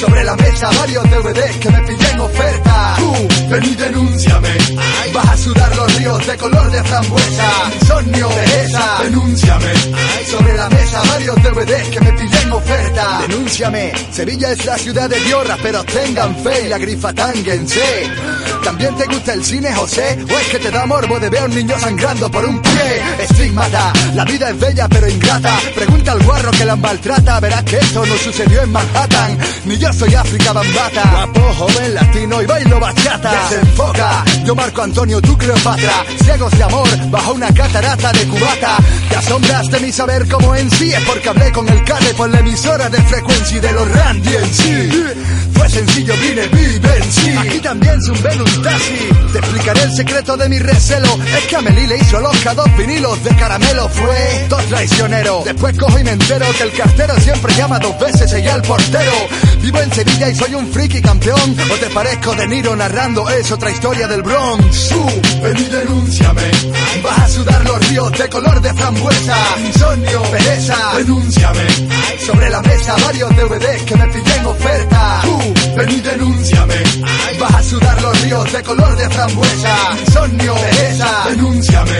Sobre la mesa varios DVDs que me pillé en oferta. Tú, ven y denúnciame. Vas a sudar los ríos de color de frambuesa. Insomnio, pereza, Denúnciame, sobre la mesa varios DVDs que me pillé en oferta. Denúnciame, Sevilla es la ciudad de Diorra, pero tengan fe y la grifa tánguense. ¿También te gusta el cine, José? ¿O es que te da morbo de ver a un niño sangrando por un pie? Estigmata, la vida es bella pero ingrata. Pregunta al guarro que la maltrata, verás que esto no sucedió en Manhattan. Ni yo soy África Bambata. Guapo, joven, latino y bailo bachata. Desenfoca, yo Marco Antonio, tú Cleopatra. Ciegos de amor, bajo una catarata de cubata. Te asombras de mi saber como en sí, es porque hablé con el cable por la emisora de frecuencia y de los Randy en sí. Fue sencillo, vine, vive en sí. Aquí también zumbé un taxi. Te explicaré el secreto de mi recelo. Es que a Meli le hizo loca dos vinilos de caramelo. Fue dos traicionero. Después cojo y me entero que el cartero siempre llama dos veces y el portero. Vivo en Sevilla y soy un friki campeón. O te parezco de Niro narrando es otra historia del Bronx. Ven y denúnciame, vas a sudar los ríos de color de frambuesa. Insomnio, pereza. denúnciame, Sobre la mesa varios DVDs que me pillé en oferta. tú, ven y denúnciame, Vas a sudar los ríos de color de frambuesa. Insomnio, pereza. denúnciame,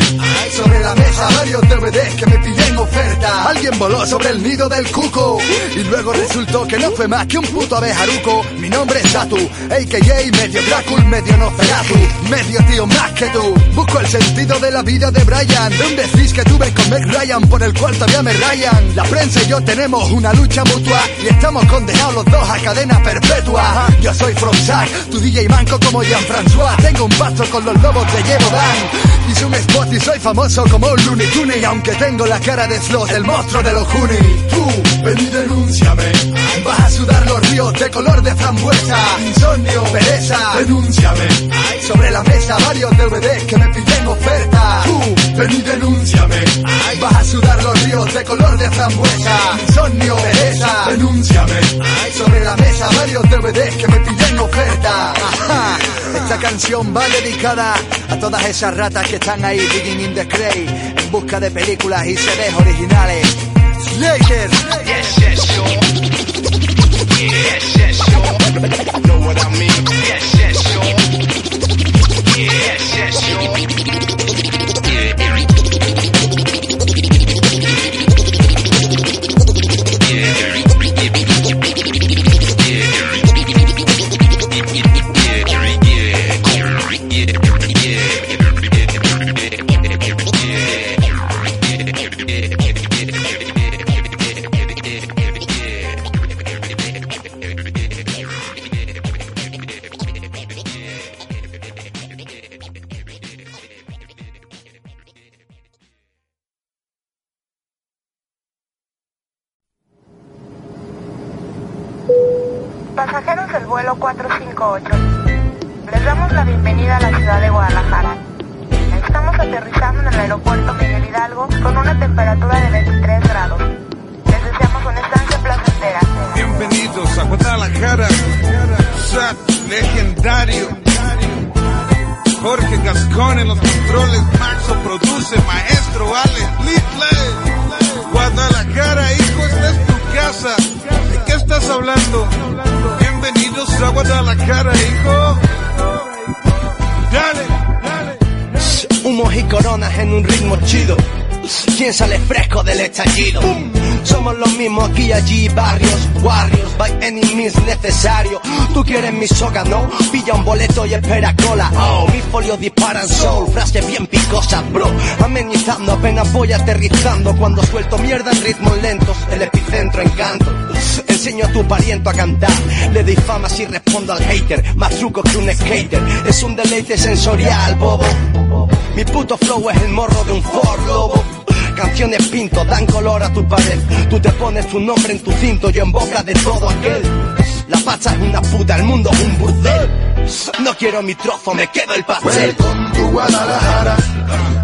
Sobre la mesa varios DVDs que me pillé en oferta. Alguien voló sobre el nido del cuco. Y luego resultó que no fue más que un puto abejaruco. Mi nombre es Satu, a.k.a. medio Drácula, medio Nosferatu. Medio tío más que tú. Busco el sentido de la vida de Brian. De un que tuve con Meg Ryan, por el cual todavía me rayan. La prensa y yo tenemos una lucha mutua. Y estamos condenados los dos a cadena perpetua. Yo soy Frozak, tu DJ manco como Jean-François. Tengo un pacto con los lobos de Yerodan. Hice un spot y soy famoso como un Looney Tunes. Aunque tengo la cara de Sloth, el monstruo de los Goonies. tú, ven y denúnciame, Vas a sudar los ríos de color de frambuesa. Insomnio, pereza. denúnciame, Sobre la mesa varios DVDs que me pillé en oferta. tú, ven y denúnciame, Vas a sudar ríos de color de frambuesa. Insomnio, pereza. denúnciame, Sobre la mesa varios DVDs que me pillé en oferta. Ajá. Esta canción va dedicada a todas esas ratas que están ahí digging in the crate en busca de películas y CDs originales. Slayer. Yes, yes, sure. Yes, yes, sure. Know what I mean? Yes, yes, sure. Yes, yes, sure. ¿Quién sale fresco del estallido? Somos los mismos aquí y allí, barrios, warriors, by any means necesario. Tú quieres mi soga, ¿no? Pilla un boleto y espera cola. Oh, mis folios disparan soul, frases bien picosas, bro. Amenizando, apenas voy aterrizando. Cuando suelto mierda en ritmos lentos, el epicentro encanto. Enseño a tu pariento a cantar, le doy fama si respondo al hater. Más truco que un skater, es un deleite sensorial, bobo. Mi puto flow es el morro de un Ford Lobo. Canciones pinto, dan color a tu pared. Tú te pones tu nombre en tu cinto y en boca de todo aquel. La pacha es una puta, el mundo es un burdel. No quiero mi trozo, me quedo el pastel. To Guadalajara.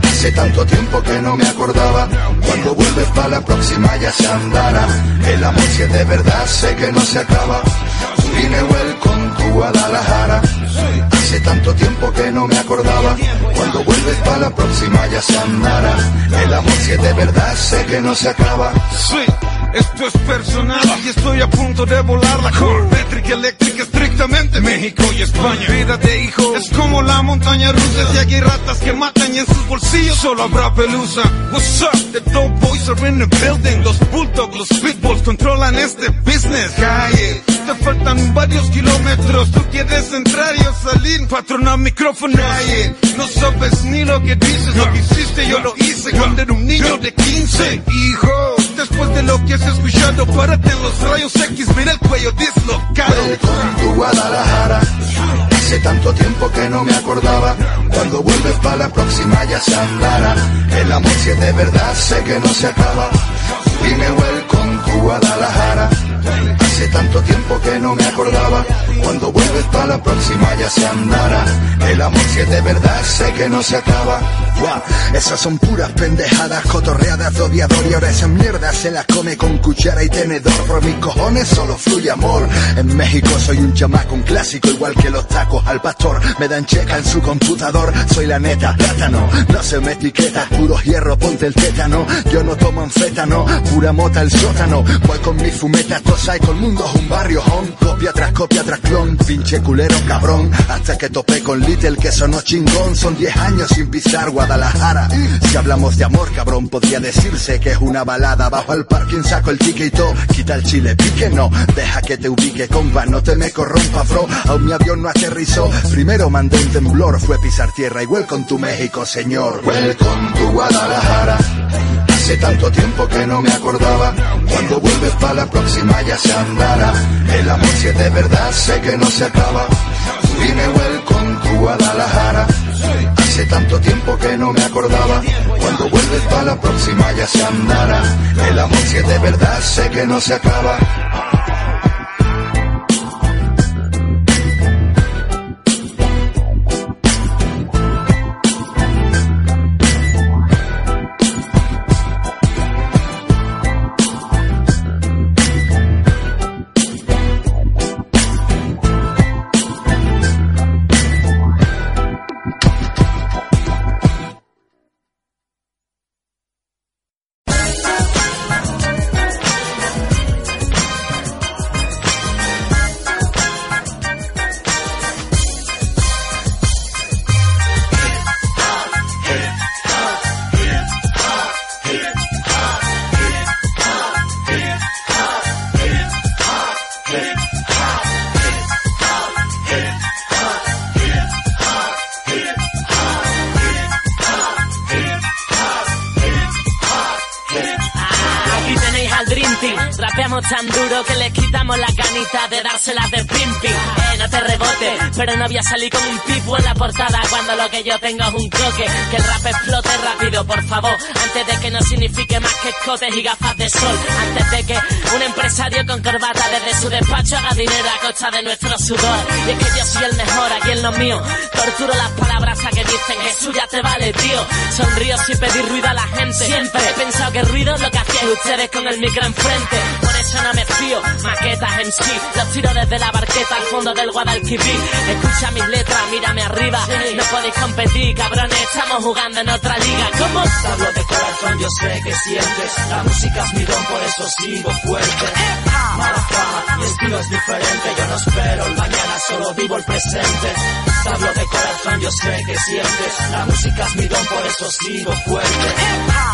Hace tanto tiempo que no me acordaba. Cuando vuelves para la próxima ya se andará. El amor si de verdad sé que no se acaba. Dime welcome Guadalajara. Hace tanto tiempo que no me acordaba. Cuando vuelves para la próxima ya se andará. El amor si de verdad sé que no se acaba. Esto es personal y estoy a punto de volar la con métrica eléctrica estrictamente México y España. Vida de hijo es como la montaña rusa. Si aquí hay ratas que matan y en sus bolsillos solo habrá pelusa. What's up? The dope boys are in the building. Los bulldogs, los pitbulls controlan este business. Calle, te faltan varios kilómetros. Tú quieres entrar y salir. Patrona micrófono. Calle, no sabes ni lo que dices. Lo que hiciste yo lo hice cuando era un niño de 15. Hijo, después de lo que has escuchado, párate los rayos X. Mira el cuello dislocado. Tu Guadalajara. Hace tanto tiempo que no me acordaba. Cuando vuelves para la próxima ya se andará. El amor si es de verdad sé que no se acaba. Dime welcome tu Guadalajara. Tanto tiempo que no me acordaba. Cuando vuelves para la próxima ya se andará. El amor es de verdad sé que no se acaba. Guau, esas son puras pendejadas cotorreadas odiador y ahora esa mierda se la come con cuchara y tenedor. Por mis cojones solo fluye amor. En México soy un chamaco, un clásico igual que los tacos al pastor. Me dan checa en su computador, soy la neta, plátano. No se me etiqueta, puro hierro, ponte el tétano. Yo no tomo anfétano, pura mota el sótano. Voy con mi fumeta, tosa y con mundo es un barrio home. Copia tras copia tras clon, pinche culero cabrón. Hasta que topé con Little que sonó chingón. Son 10 años sin pisar Guadalajara. Si hablamos de amor, cabrón, podría decirse que es una balada. Bajo al parking, saco el ticket y todo. Quita el chile, pique no. Deja que te ubique, compa, no te me corrompa, bro. Aún mi avión no aterrizó. Primero mandé un temblor, fue pisar tierra. Igual con tu México, señor. Welcome to Guadalajara. Hace tanto tiempo que no me acordaba. Cuando vuelves para la próxima ya se andará. El amor si es de verdad sé que no se acaba. Dime welcome to Guadalajara. Hace tanto tiempo que no me acordaba. Cuando vuelves para la próxima ya se andará. El amor si es de verdad sé que no se acaba. Rapeamos tan duro que les quitamos la canita de dárselas de pimpi. Eh, no te rebote, pero no voy a salir con un pipo en la portada cuando lo que yo tengo es un coque. Que el rap explote rápido, por favor, antes de que no signifique más que escotes y gafas de sol. Antes de que un empresario con corbata desde su despacho haga dinero a costa de nuestro sudor. Y es que yo soy el mejor aquí en lo mío. Torturo las palabras a que dicen que suya te vale, tío. Sonrío sin pedir ruido a la gente. Siempre he pensado que ruido es lo que hacíais ustedes con el micro enfrente. Por eso no me fío. Maquetas en sí. Los tiro desde la barqueta al fondo del Guadalquivir. Escucha mis letras, mírame arriba. No podéis competir, cabrones. Estamos jugando en otra liga. ¿Cómo? Hablo de corazón, yo sé que sientes. La música es mi don, por eso sigo fuerte. Mala fama, mi estilo es diferente. Yo no espero el mañana, solo vivo el presente. Hablo de corazón, yo sé que sientes. La música es mi don, por eso sigo fuerte.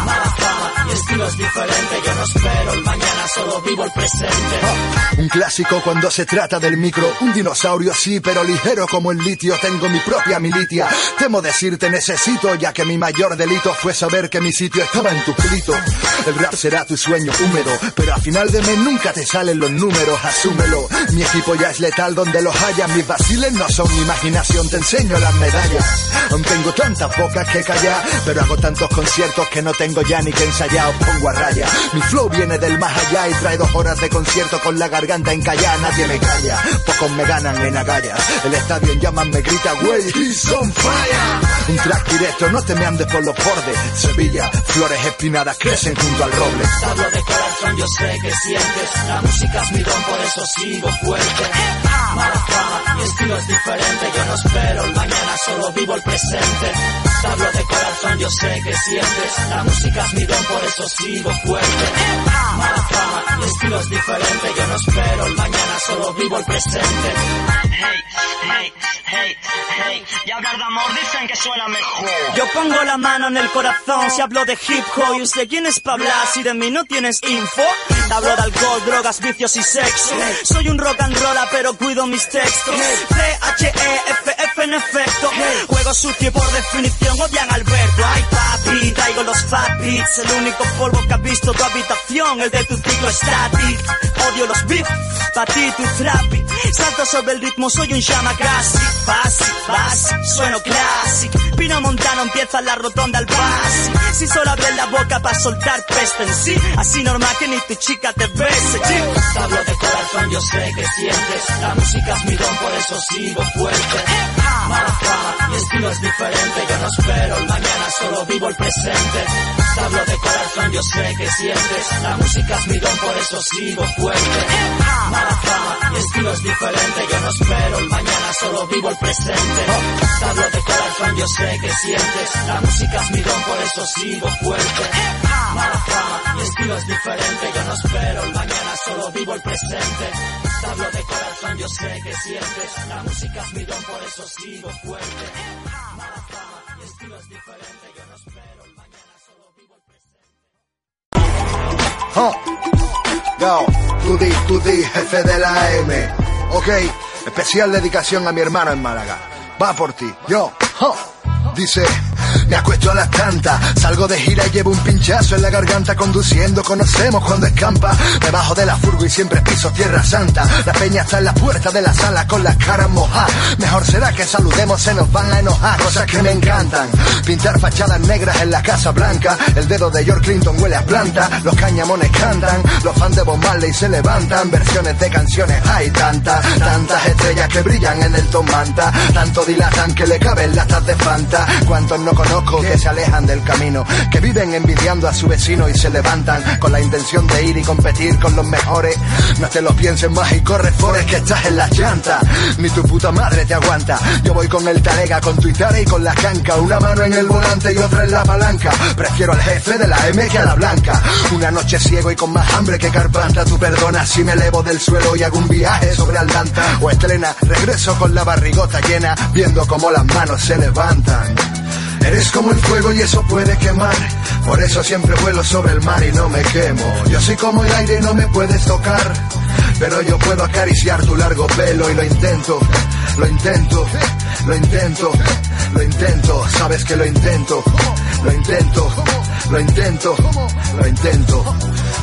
Mala fama, mi estilo es diferente. Yo no espero el mañana, solo vivo el presente. Un clásico cuando se trata del micro, un dinosaurio sí, pero ligero como el litio, tengo mi propia militia. Temo decirte necesito, ya que mi mayor delito fue saber que mi sitio estaba en tu clito. El rap será tu sueño húmedo, pero a final de mes nunca te salen los números, asúmelo. Mi equipo ya es letal donde los haya, mis vaciles no son imaginación, te enseño las medallas. Aún tengo tantas bocas que callar, pero hago tantos conciertos que no tengo ya ni que ensayar, os pongo a raya. Mi flow viene del más allá y trae dos horas de concierto con la garganta encallada, nadie me calla. Pocos me ganan en agallas. El estadio en llamas me grita, wey, he's on fire. Un track directo, no te me andes por los bordes. Sevilla, flores espinadas crecen junto al roble. Hablo de corazón, yo sé que sientes. La música es mi don, por eso sigo fuerte. Mala fama, mi estilo es diferente. Yo no espero el mañana, solo vivo el presente. Te hablo de corazón, yo sé que sientes. La música es mi don, por eso sigo fuerte. Mala fama y estilos diferentes. Yo no espero el mañana, solo vivo el presente. Hey, hey, hey, hey. Y hablar de amor dicen que suena mejor. Yo pongo la mano en el corazón si hablo de hip hop y usted quién es para hablar si de mí no tienes info. Te hablo de alcohol, drogas, vicios y sexo. Soy un rock and roller pero cuido mis textos. C-H-E-F-F en efecto. Juego sucio por definición odian Alberto. Ay papi, traigo los fat beats. El único polvo que ha visto tu habitación, el de tu ciclo static. Odio los beats, pa' ti tu trapi. Salto sobre el ritmo, soy un llama casi. Basic, basic, sueno classic. Pino Montano empieza la rotonda al basic. Si solo abres la boca para soltar peste en sí. Así normal que ni tu chica te bese, corazón, yo sé que sientes. La música es mi don, por eso sigo fuerte. Mala fama y estilos diferentes. Yo no espero el mañana, solo vivo el presente. Te hablo de corazón, yo sé que sientes. La música es mi don, por eso sigo fuerte. Mala fama y estilos diferentes. Yo no espero el mañana, solo vivo el presente. Te hablo de corazón, yo sé que sientes. La música es mi don, por eso sigo fuerte. Mala fama y estilos diferentes. Yo no espero el mañana, solo vivo el presente. Te hablo de corazón, yo sé que sientes. La música es mi don, por eso sigo fuerte. Mala fama y estilos diferentes. Yo no espero el mañana, solo vivo el presente. Oh. Di, tú di, jefe de la M. Ok, especial dedicación a mi hermano en Málaga. Va por ti. Yo, oh. Dice, me acuesto a las tantas, salgo de gira y llevo un pinchazo en la garganta conduciendo, conocemos cuando escampa, me bajo de la furgo y siempre piso tierra santa, la peña está en la puerta de la sala con las caras mojadas, mejor será que saludemos, se nos van a enojar, cosas que me encantan, pintar fachadas negras en la Casa Blanca, el dedo de George Clinton huele a planta, los cañamones cantan, los fans de Bob Marley se levantan, versiones de canciones hay tantas, tantas estrellas que brillan en el Tom Manta, tanto dilatan que le caben latas de Fanta, cuantos no que se alejan del camino, que viven envidiando a su vecino y se levantan con la intención de ir y competir con los mejores. No te lo pienses más y corre fores que estás en las llantas, ni tu puta madre te aguanta. Yo voy con el talega, con tu y con la canca, una mano en el volante y otra en la palanca. Prefiero al jefe de la M que a la blanca. Una noche ciego y con más hambre que Carpanta, tú perdona si me elevo del suelo y hago un viaje sobre Atlanta. O estrena, regreso con la barrigota llena, viendo cómo las manos se levantan. Eres como el fuego y eso puede quemar. Por eso siempre vuelo sobre el mar y no me quemo. Yo soy como el aire y no me puedes tocar. Pero yo puedo acariciar tu largo pelo y lo intento, lo intento, lo intento, lo intento. Sabes que lo intento, lo intento, lo intento, lo intento.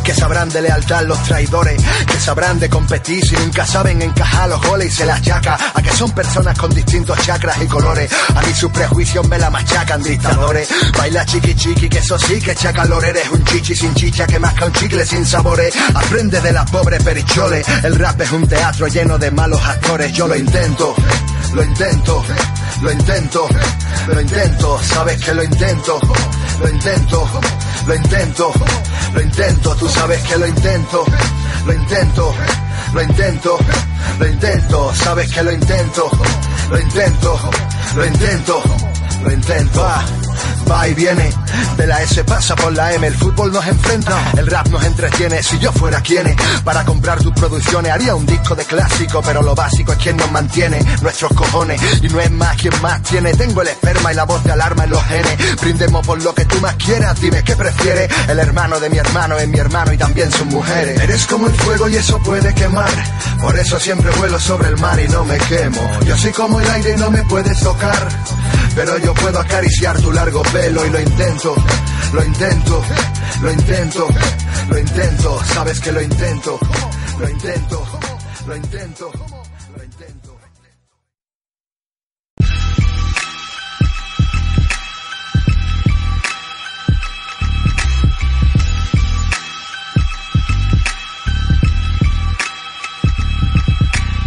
Que sabrán de lealtad los traidores, que sabrán de competir si nunca saben encajar los goles y se las achaca a que son personas con distintos chakras y colores. A mí sus prejuicios me la machacan dictadores. Baila chiqui chiqui, que eso sí que echa calor. Eres un chichi sin chicha que masca un chicle sin sabores. Aprende de las pobres pericholes. El rap es un teatro lleno de malos actores. Yo lo intento, lo intento, lo intento, lo intento. Sabes que lo intento, lo intento, lo intento, lo intento. Tú sabes que lo intento, lo intento, lo intento, lo intento. Sabes que lo intento, lo intento, lo intento, Va, va y viene, de la S pasa por la M, el fútbol nos enfrenta, el rap nos entretiene, si yo fuera quien, para comprar tus producciones haría un disco de clásico, pero lo básico es quien nos mantiene, nuestros cojones, y no es más quien más tiene, tengo el esperma y la voz de alarma en los genes, brindemos por lo que tú más quieras, dime qué prefieres, el hermano de mi hermano es mi hermano y también sus mujeres, eres como el fuego y eso puede quemar, por eso siempre vuelo sobre el mar y no me quemo, yo soy como el aire y no me puedes tocar, pero yo puedo acariciar tu largo pelo y lo intento, lo intento, lo intento, lo intento, sabes que lo intento, lo intento, lo intento.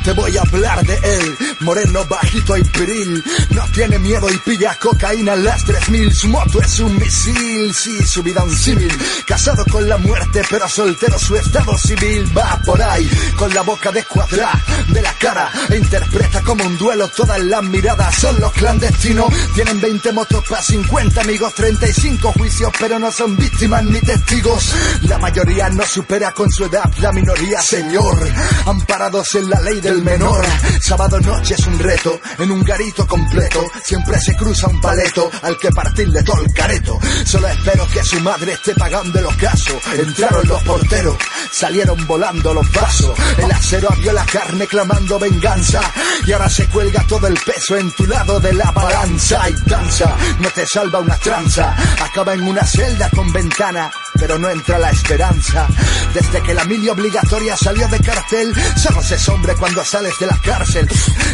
Te voy a hablar de él, moreno, bajito y piril. No tiene miedo y pilla cocaína en las 3000. Su moto es un misil, sí, su vida un símil. Casado con la muerte, pero soltero su estado civil. Va por ahí, con la boca de cuadra de la cara. E interpreta como un duelo todas las miradas. Son los clandestinos, tienen 20 motos para 50 amigos, 35 juicios, pero no son víctimas ni testigos. La mayoría no supera con su edad la minoría, señor. Amparados en la ley del menor. Sábado noche es un reto, en un garito completo. Siempre se cruza un paleto al que partirle todo el careto. Solo espero que su madre esté pagando los casos. Entraron los porteros, salieron volando los vasos. El acero abrió la carne clamando venganza. Y ahora se cuelga todo el peso en tu lado de la balanza. Y danza, no te salva una tranza. Acaba en una celda con ventana, pero no entra la esperanza. Desde que la mili obligatoria salió de cartel, solo se hombre cuando sales de la cárcel.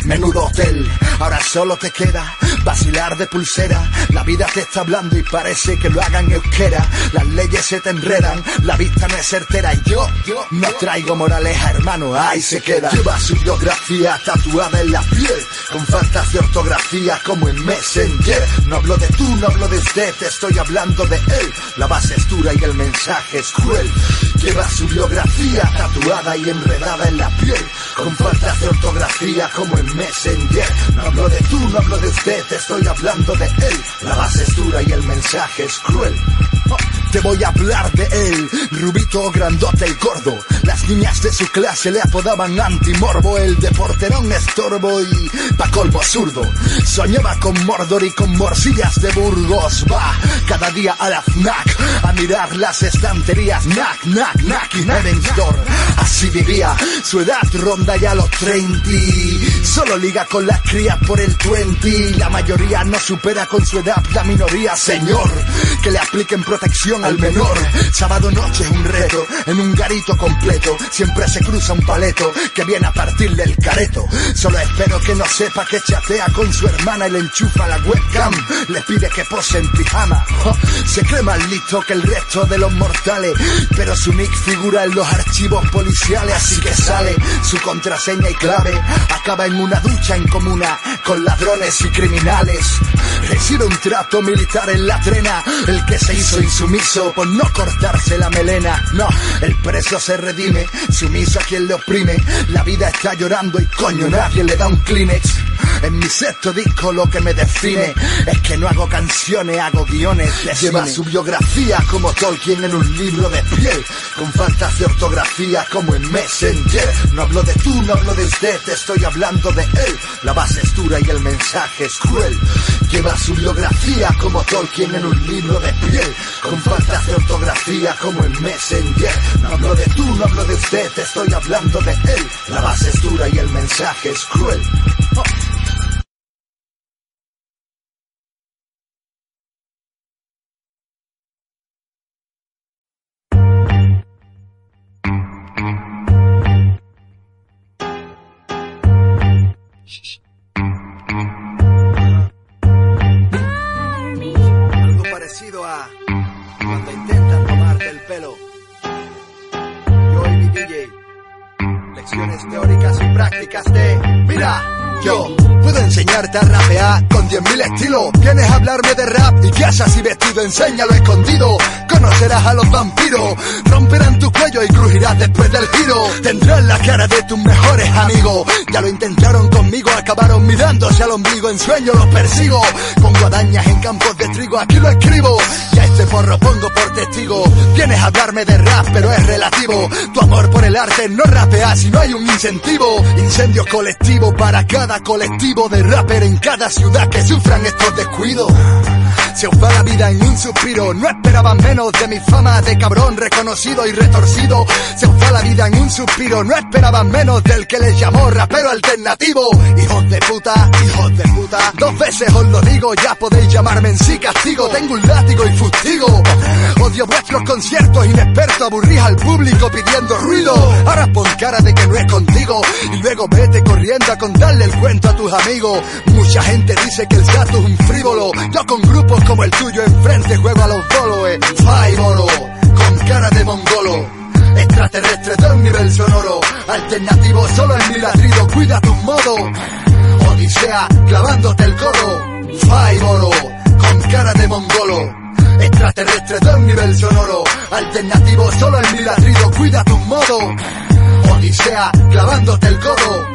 Menudo hotel, ahora solo te queda vacilar de pulsera. La vida te está hablando y parece que lo hagan euskera. Las leyes se te enredan, la vista no es certera. Y yo, yo no traigo moraleja, hermano, ahí se queda. Lleva su biografía tatuada en la piel, con faltas de ortografía como en Messenger. No hablo de tú, no hablo de usted, te estoy hablando de él. La base es dura y el mensaje es cruel. Lleva su biografía tatuada y enredada en la piel, con faltas de ortografía como en Messenger. No hablo de tú, no hablo de usted, te estoy hablando de él. La base es dura y el mensaje es cruel. Oh, te voy a hablar de él, rubito, grandote y gordo. Las niñas de su clase le apodaban antimorbo, el de porterón estorbo y pa' colmo zurdo. Soñaba con Mordor y con morcillas de Burgos. Va cada día a la FNAC a mirar las estanterías. Knack, knack, knack y Nevensdor. Así vivía, su edad ronda ya los 30. Solo liga con las crías por el 20. La mayoría no supera con su edad la minoría. Señor, que le apliquen protección al menor. Sábado noche es un reto, en un garito completo. Siempre se cruza un paleto que viene a partirle el careto. Solo espero que no sepa que chatea con su hermana y le enchufa la webcam. Le pide que pose en pijama. Se cree más listo que el resto de los mortales. Pero su nick figura en los archivos policiales, así que sale su contraseña y clave. Acaba en una ducha en comuna con ladrones y criminales. Recibe un trato militar en la trena, el que se hizo insumiso por no cortarse la melena. No, el preso se redime, sumiso a quien le oprime. La vida está llorando y coño nadie le da un Kleenex. En mi sexto disco lo que me define es que no hago canciones, hago guiones. de Lleva su biografía como Tolkien en un libro de piel, con faltas de ortografía como en Messenger. No hablo de tú, no hablo de usted, te estoy hablando de él. La base es dura y el mensaje es cruel. Lleva su biografía como Tolkien en un libro de piel, con faltas de ortografía como en Messenger. No hablo de tú, no hablo de usted, te estoy hablando de él. La base es dura y el mensaje es cruel. Oh. Teóricas y prácticas de... Mira, yo puedo enseñarte a rapear con 10.000 estilos. Vienes a hablarme de rap y qué así vestido, enséñalo escondido. Conocerás a los vampiros, romperán tu cuello y crujirás después del giro. Tendrás la cara de tus mejores amigos. Ya lo intentaron conmigo, acabaron mirándose al ombligo. En sueño los persigo, con guadañas en campos de trigo. Aquí lo escribo, y a este porro pongo por testigo. Vienes a hablarme de rap, pero es relativo. Tu amor por el arte no rapea si no hay un incentivo. Incendio colectivo para cada colectivo de rapper en cada ciudad que sufran estos descuidos. Se os va la vida en un suspiro, no esperaban menos de mi fama de cabrón reconocido y retorcido. Se os va la vida en un suspiro, no esperaban menos del que les llamó rapero alternativo. Hijos de puta, hijos de puta, dos veces os lo digo, ya podéis llamarme en sí castigo. Tengo un látigo y fustigo. Odio vuestros conciertos, inexperto, aburrís al público pidiendo ruido. Ahora pon cara de que no es contigo y luego vete corriendo a contarle el cuento a tus amigos. Mucha gente dice que el gato es un frívolo. Yo con grupos como el tuyo enfrente juego a los bolos, eh. Fai bolo, con cara de mongolo. Extraterrestre de un nivel sonoro, alternativo solo en mi ladrido, cuida tu modo. Odisea, clavándote el codo, Faiboro, con cara de mongolo. Extraterrestre de un nivel sonoro, alternativo solo en mi ladrido, cuida tu modo. Odisea, clavándote el codo.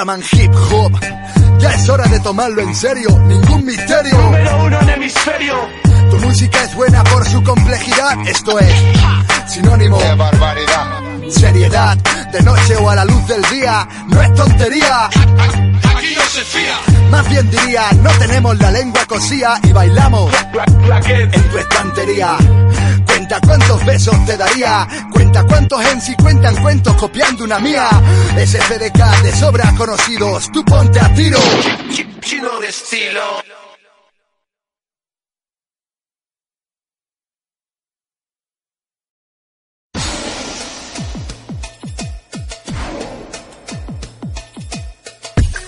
Llaman hip hop. Ya es hora de tomarlo en serio, ningún misterio. Número uno en hemisferio. Tu música es buena por su complejidad, esto es sinónimo de barbaridad. Seriedad, de noche o a la luz del día, no es tontería. Se fía. Más bien diría, no tenemos la lengua cosía y bailamos en tu estantería. Cuenta cuántos besos te daría, cuenta cuántos en sí cuentan cuentos copiando una mía. SFDK de sobra conocidos, tú ponte a tiro. Chino de estilo.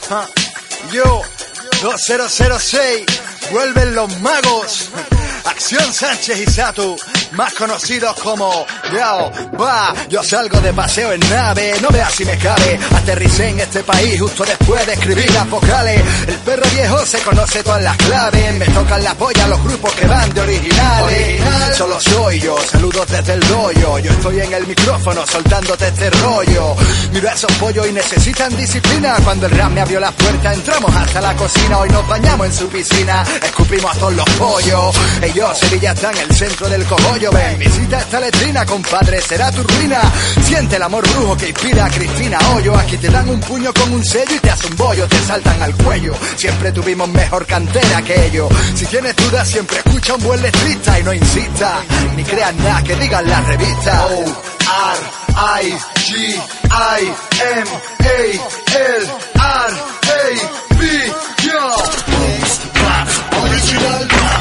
Ja, Yo, 2006, vuelven los magos. Acción Sánchez y Satu, más conocidos como Yao, va, yo salgo de paseo en nave, no veas si me cabe, aterricé en este país justo después de escribir las vocales, el perro viejo se conoce todas las claves, me tocan las pollas los grupos que van de originales, solo soy yo, saludos desde el rollo, yo estoy en el micrófono soltándote este rollo, miro a esos pollos y necesitan disciplina, cuando el rap me abrió la puerta entramos hasta la cocina, hoy nos bañamos en su piscina, escupimos a todos los pollos, ellos Sevilla está en el centro del cogollo, ven, visita esta letrina, compadre, será tu ruina, siente el amor brujo que inspira a Cristina Hoyo, aquí te dan un puño con un sello y te hacen bollo, te saltan al cuello, siempre tuvimos mejor cantera que ellos, si tienes dudas siempre escucha un buen letrista y no insista, ni creas nada que digan las revistas. R, I, G, I, M, A, L, R, A,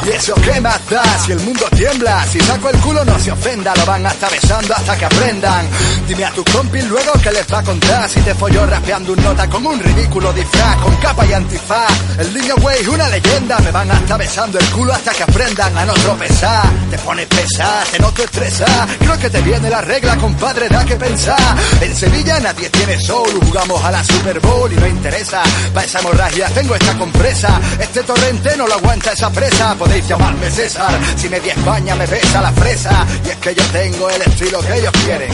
Y eso que más da si el mundo tiembla Si saco el culo no se ofenda Lo van hasta besando hasta que aprendan. Dime a tu compi luego que les va a contar Si te folló rapeando un nota con un ridículo disfraz Con capa y antifaz. El niño güey una leyenda Me van hasta besando el culo hasta que aprendan a no tropezar. Te pone pesar, te noto estresar Creo que te viene la regla compadre da que pensar. En Sevilla nadie tiene soul Jugamos a la Super Bowl y no interesa Pa' esa hemorragia tengo esta compresa. Este torrente no lo aguanta esa presa Podéis llamarme César. Si media España me besa la fresa. Y es que yo tengo el estilo que ellos quieren.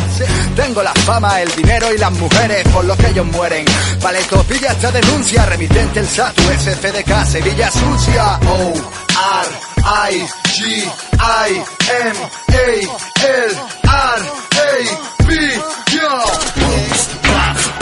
Tengo la fama, el dinero y las mujeres Por lo que ellos mueren. Paleto pilla esta denuncia Remitente el SATU SFDK Sevilla sucia. O R I G I M A L R A B Yo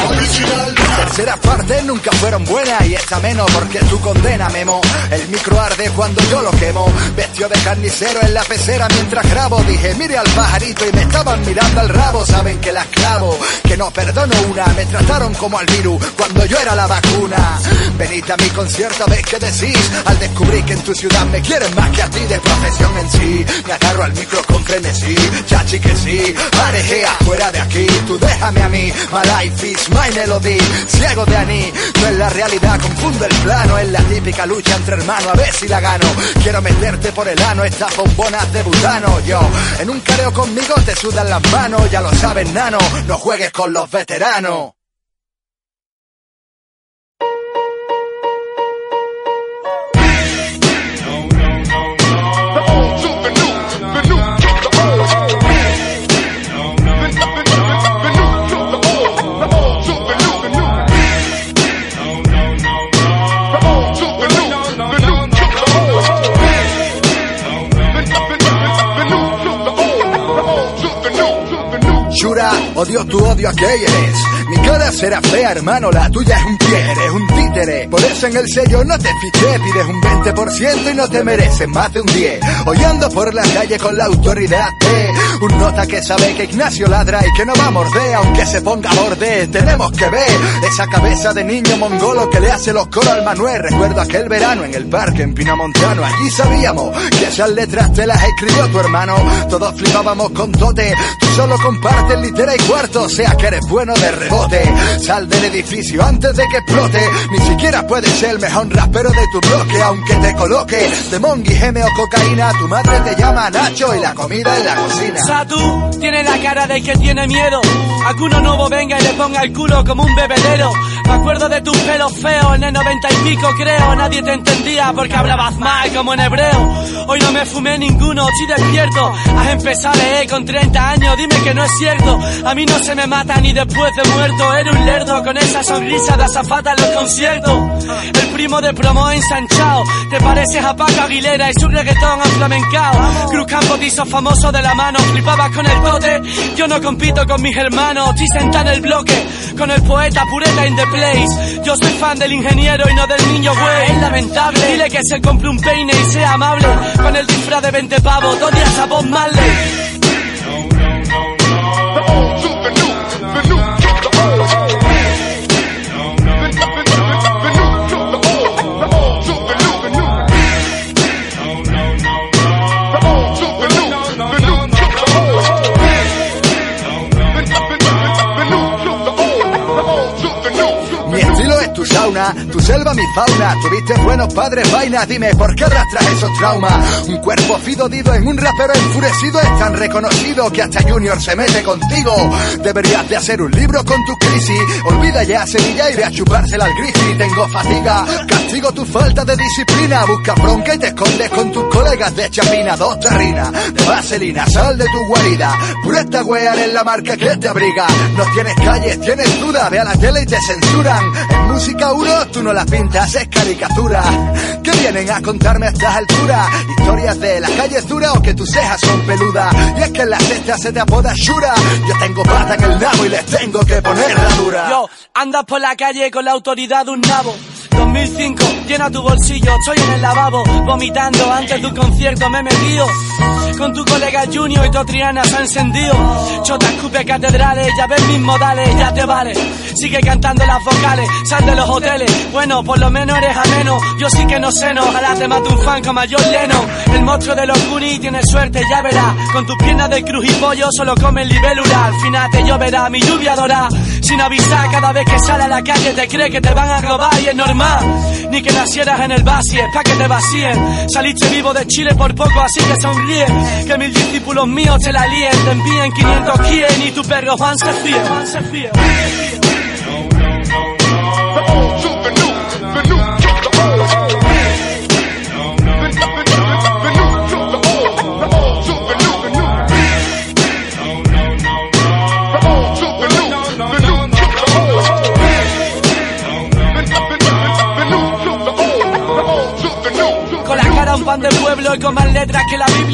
Original Tercera parte nunca fueron buenas y esta menos porque tu condena memo. El micro arde cuando yo lo quemo. Vestido de carnicero en la pecera mientras grabo. Dije, mire al pajarito y me estaban mirando al rabo. Saben que la clavo, que no perdono una. Me trataron como al virus cuando yo era la vacuna. Venid a mi concierto a ver qué decís. Al descubrir que en tu ciudad me quieren más que a ti de profesión en sí. Me agarro al micro con frenesí. Chachi que sí, parejea fuera de aquí. Tú déjame a mí. My life is my melody ciego de aní. No es la realidad, confundo el plano. Es la típica lucha entre hermanos, a ver si la gano. Quiero meterte por el ano estas bombonas de butano. Yo, en un careo conmigo te sudan las manos. Ya lo sabes, nano, no juegues con los veteranos. odio, tu odio a aquellos mi cara será fea, hermano, la tuya es un pie, eres un títere. Por eso en el sello no te fiché, pides un 20% y no te mereces más de un 10. Hoy por la calle con la autoridad de un nota que sabe que Ignacio ladra y que no va a morder, aunque se ponga a borde. Tenemos que ver esa cabeza de niño mongolo que le hace los coros al Manuel. Recuerdo aquel verano en el parque en Pinamontano, allí sabíamos que esas letras te las escribió tu hermano. Todos flipábamos con tote, tú solo compartes litera y cuarto, sea que eres bueno de rebote. Sal del edificio antes de que explote, ni siquiera puedes ser el mejor rapero de tu bloque, aunque te coloque de mongi, geme o cocaína. Tu madre te llama Nacho y la comida en la cocina. Satu tiene la cara de que tiene miedo. A que uno nuevo venga y le ponga el culo como un bebedero. Me acuerdo de tus pelos feos en el noventa y pico, creo. Nadie te entendía porque hablabas mal como en hebreo. Hoy no me fumé ninguno, estoy despierto. Has empezado leer con 30 años, dime que no es cierto. A mí no se me mata ni después de muerto. Era un lerdo con esa sonrisa de azafata en los conciertos. El primo de promo ensanchado. Te pareces a Paco Aguilera y su reggaetón aflamencado. Cruz Campo te hizo famoso de la mano, flipabas con el tote. Yo no compito con mis hermanos, estoy sentado en el bloque. Con el poeta pureta in the place. Yo soy fan del ingeniero y no del niño güey. Es lamentable. Dile que se compre un peine y sea amable. Con el disfraz de 20 pavos, dos días a Bob Marley. Tu selva mi fauna. Tuviste buenos padres, vaina, dime por qué arrastras esos traumas. Un cuerpo fidodido en un rapero enfurecido es tan reconocido que hasta Junior se mete contigo. Deberías de hacer un libro con tu crisis. Olvida ya Sevilla y ve a chupársela al grizzly. Tengo fatiga, castigo tu falta de disciplina. Busca bronca y te escondes con tus colegas de chapina. Dos terrinas de vaselina, sal de tu guarida. Pureta wear en la marca que te abriga. No tienes calles, tienes duda. Ve a la tele y te censuran. En música tú no la pintas, es caricatura. Que vienen a contarme a estas alturas? Historias de las calles duras o que tus cejas son peludas. Y es que la cesta se te apoda Shura. Yo tengo pata en el nabo y les tengo que poner la dura. Yo, andas por la calle con la autoridad de un nabo. 2005, llena tu bolsillo, estoy en el lavabo, vomitando antes de un concierto me he metido. Con tu colega Junior y tu Triana se ha encendido. Chota escupe catedrales, ya ves mis modales, ya te vale. Sigue cantando las vocales, sal de los hoteles. Bueno, por lo menos eres ameno. Yo sí que no sé, no, ojalá te mate un fan como a John Lennon. El monstruo de los Goonies tiene suerte, ya verás. Con tus piernas de cruz y pollo solo come libélula. Al final te lloverá, mi lluvia dorá. Sin avisar, cada vez que sale a la calle te cree que te van a robar y es normal. Ni que nacieras en el vacío, es pa' que te vacíen. Saliste vivo de Chile por poco, así que sonríe. Que mil discípulos míos te la líen, te envíen 500 quien y tu perro Juan se fíe. Juan se fíe.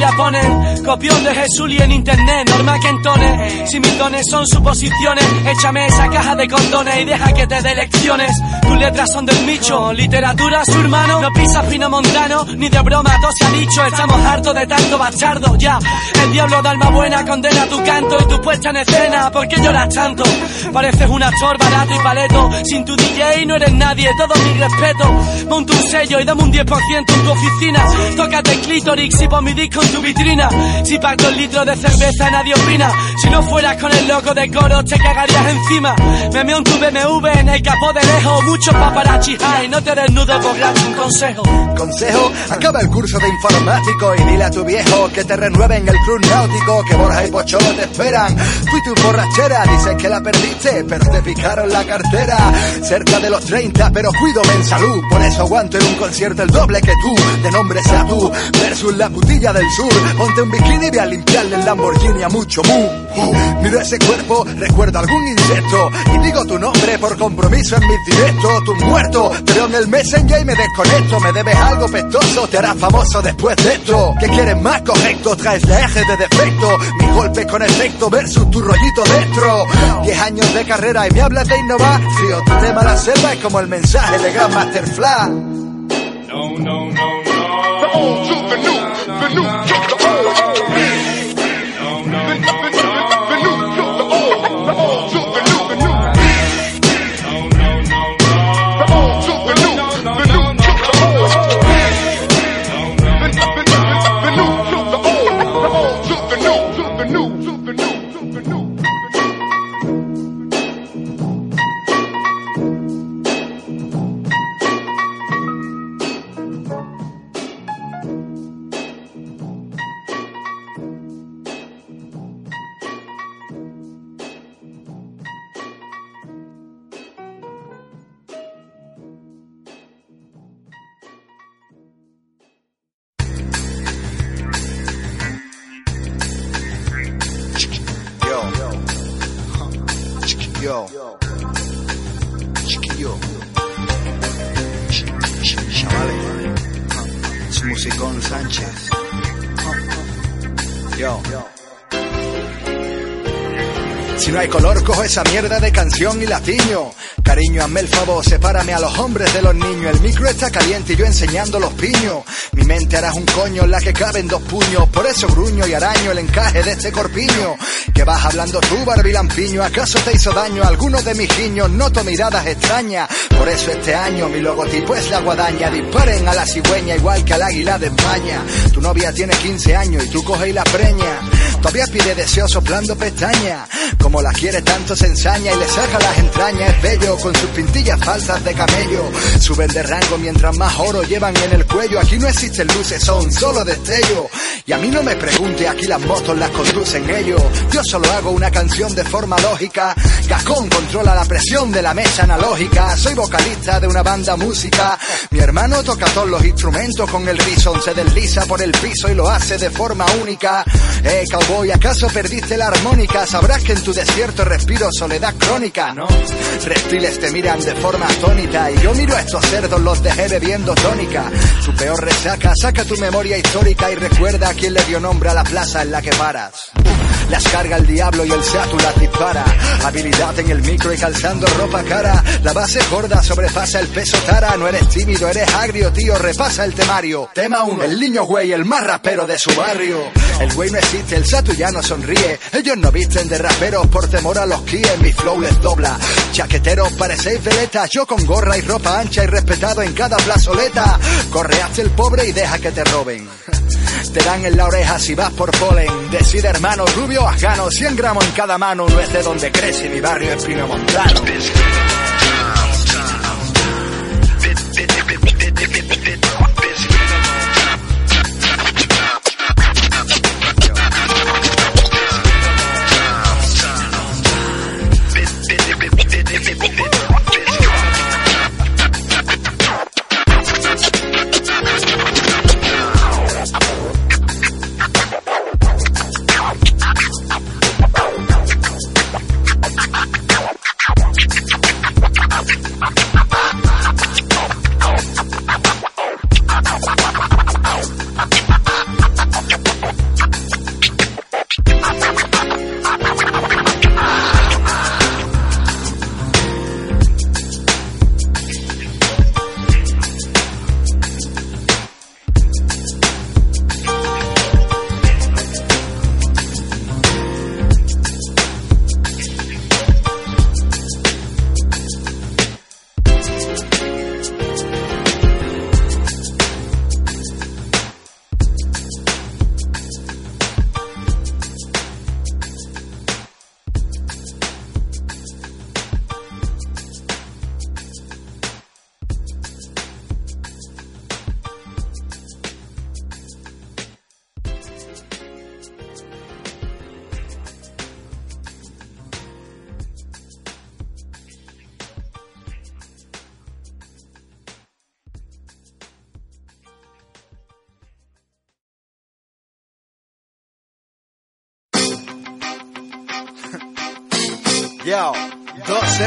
Biblia ponen. Copión de Jesús y en internet, normal que entone. Si mis dones son suposiciones, échame esa caja de condones y deja que te dé lecciones. Tus letras son del micho, literatura su hermano. No pisas fino montano, ni de broma, todo se ha dicho. Estamos hartos de tanto bastardo, ya. El diablo de alma buena condena tu canto y tu puesta en escena. ¿Por qué lloras tanto? Pareces un actor barato y paleto. Sin tu DJ no eres nadie, todo mi respeto. Monta un sello y dame un 10% en tu oficina. Tócate clítoris y pon mi disco en tu vitrina. Si pacto el litro de cerveza nadie opina. Si no fueras con el loco de coro te cagarías encima. Me meo en tu BMW en el capó de lejos. Muchos paparazzi hay, no te desnudes borracho, un consejo. Consejo, acaba el curso de informático y dile a tu viejo que te renueven el club náutico, que Borja y Pocho te esperan. Fui tu borrachera, dicen que la perdiste, pero te picaron la cartera. Cerca de los 30, pero cuídome en salud, por eso aguanto en un concierto el doble que tú, de nombre sea tú, versus la putilla del sur. Ponte un bikini y ve a limpiarle el Lamborghini a mucho mu. Miro ese cuerpo, recuerdo algún insecto y digo tu nombre por compromiso en mis directos. Tú muerto, te veo en el Messenger y me desconecto. Me debes algo pestoso, te harás famoso después de esto. ¿Qué quieres más correcto? Traes la eje de defecto. Mi golpe con efecto versus tu rollito dentro. Diez años de carrera y me hablas de innovar. Frío, tu tema la selva es como el mensaje de Grandmaster Flash. No, no, no, no. Mierda de canción y la tiño. Cariño, hazme el favor, sepárame a los hombres de los niños. El micro está caliente y yo enseñando los piños. Mi mente harás un coño la que caben dos puños. Por eso gruño y araño el encaje de este corpiño. Que vas hablando tú, barbilampiño. ¿Acaso te hizo daño alguno de mis guiños? Noto miradas extrañas. Por eso este año mi logotipo es la guadaña. Disparen a la cigüeña igual que al águila de España. Tu novia tiene 15 años y tú coges la preña. Todavía pide deseo soplando pestaña. Como la quiere tanto se ensaña y le saca las entrañas. Es bello con sus pintillas falsas de camello. Suben de rango mientras más oro llevan en el cuello. Aquí no existen luces, son solo destello. Y a mí no me pregunte, aquí las motos las conducen ellos. Yo solo hago una canción de forma lógica. Gacón controla la presión de la mesa analógica. Soy vocalista de una banda música. Mi hermano toca todos los instrumentos con el rison. Se desliza por el piso y lo hace de forma única. Eh, ¿acaso perdiste la armónica? Sabrás que en tu desierto respiro soledad crónica. Reptiles te miran de forma atónita y yo miro a estos cerdos, los dejé bebiendo tónica. Tu peor resaca, saca tu memoria histórica y recuerda a quién le dio nombre a la plaza en la que paras. Las carga el diablo y el Seatu las dispara. Habilidad en el micro y calzando ropa cara. La base gorda sobrepasa el peso tara. No eres tímido, eres agrio, tío. Repasa el temario. Tema 1. El niño güey, el más rapero de su barrio. El güey no existe, el Satu ya no sonríe. Ellos no visten de raperos por temor a los kies. Mi flow les dobla. Chaqueteros parecéis veletas. Yo con gorra y ropa ancha y respetado en cada plazoleta. Correaste el pobre y deja que te roben. Te dan en la oreja si vas por polen. Decide hermano, rubio o afgano. 100 gramos en cada mano. No es de donde crece mi barrio es Pino Montano.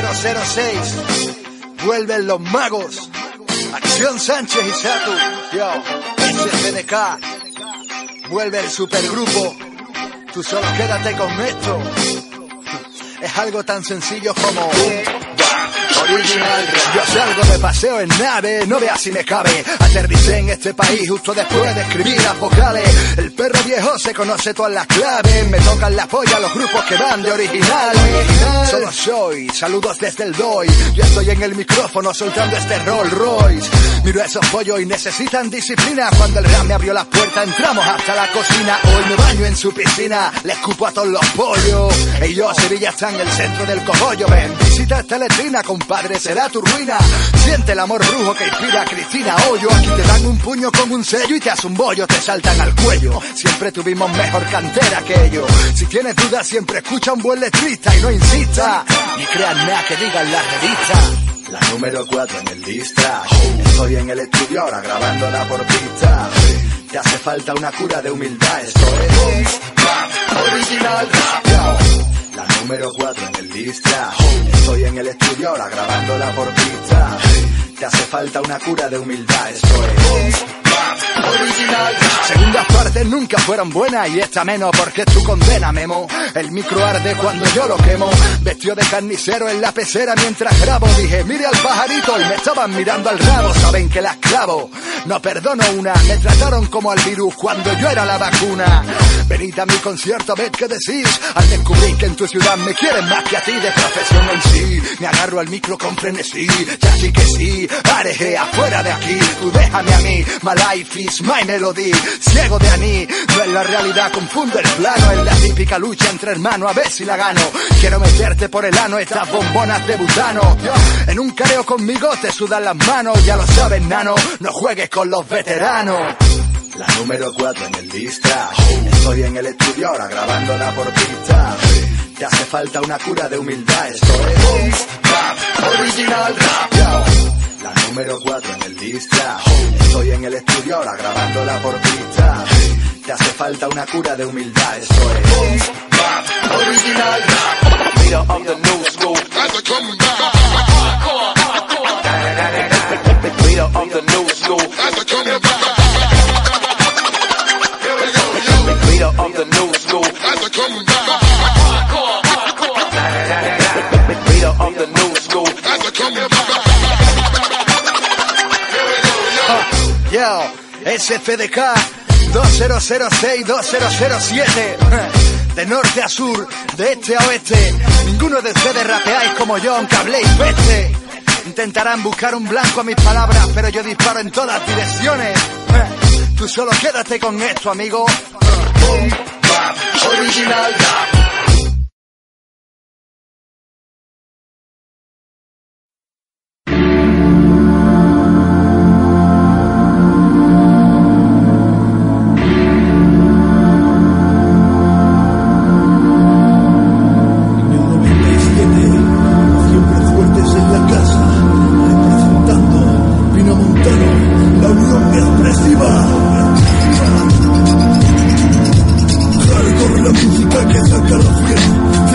2006. Vuelven los magos. Acción Sánchez y Satu. Yo, SFDK. Vuelve el supergrupo. Tú solo quédate con esto. Es algo tan sencillo como original. Yo salgo de paseo en nave, no veas si me cabe. Aterricé en este país justo después de escribir las vocales. El perro viejo se conoce todas las claves. Me tocan la polla los grupos que van de original. Solo soy, saludos desde el DOI. Yo estoy en el micrófono soltando este Rolls Royce. Miro esos pollos y necesitan disciplina. Cuando el rap me abrió las puertas, entramos hasta la cocina. Hoy me baño en su piscina, le escupo a todos los pollos. Ellos, Sevilla, está en el centro del cogollo. Ven, visita esta letrina, compadre, será tu ruina. Siente el amor brujo que inspira a Cristina Hoyo. Aquí te dan un puño con un sello y te hace un bollo, te saltan al cuello. Siempre tuvimos mejor cantera que ellos. Si tienes dudas, siempre escucha un buen letrista y no insista. Ni creas nada que digan las revistas. La número 4 en el lista. Estoy en el estudio ahora grabándola por pista. Te hace falta una cura de humildad. Esto es original. La número 4 en el lista. Estoy en el estudio ahora grabándola por pista. Te hace falta una cura de humildad. Esto es rap, original. Segundas partes nunca fueron buenas y esta menos porque es tu condena, Memo. El micro arde cuando yo lo quemo. Vestido de carnicero en la pecera mientras grabo. Dije, mire al pajarito y me estaban mirando al rabo. Saben que la esclavo. No perdono una. Me trataron como al virus cuando yo era la vacuna. Venid a mi concierto a ver qué decís. Al descubrir que en tu ciudad me quieren más que a ti de profesión en sí. Me agarro al micro con frenesí. Ya sí que sí. Areje afuera de aquí. Tú déjame a mí. My life is my melody. Ciego de aní. No es la realidad. Confundo el plano. Es la típica lucha entre hermanos. A ver si la gano. Quiero meterte por el ano estas bombonas de butano. En un careo conmigo te sudan las manos. Ya lo sabes, nano. No juegues con los veteranos. La número 4 en el lista. Estoy en el estudio ahora grabándola por pista. Te hace falta una cura de humildad. Esto es rap, original rap. La número 4 en el lista. Estoy en el estudio ahora grabándola por pista. Te hace falta una cura de humildad. Esto es original of the new school. Leader of the new. Yo, SFDK 2006-2007 De norte a sur, de este a oeste Ninguno de ustedes rapeáis como yo aunque habléis peste. Intentarán buscar un blanco a mis palabras Pero yo disparo en todas direcciones. Tú solo quédate con esto, amigo. Rap. Música que saca la fiera,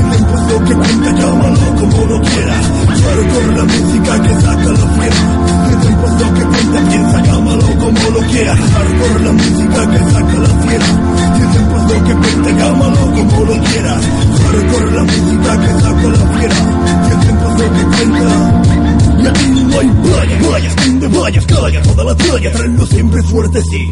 tiempo es lo que cuenta, llámalo como lo quieras. Hardcore la música que saca la fiera, tiempo es lo que cuenta, piensa, llámalo como lo quieras. Hardcore la música que saca la fiera, tiempo es lo que cuenta, llámalo como lo quieras. Hardcore la música que saca la fiera, tiempo es lo que cuenta. Aquí no hay playa, vayas, donde vayas, calla toda la tralla, traerlo siempre fuerte, sí.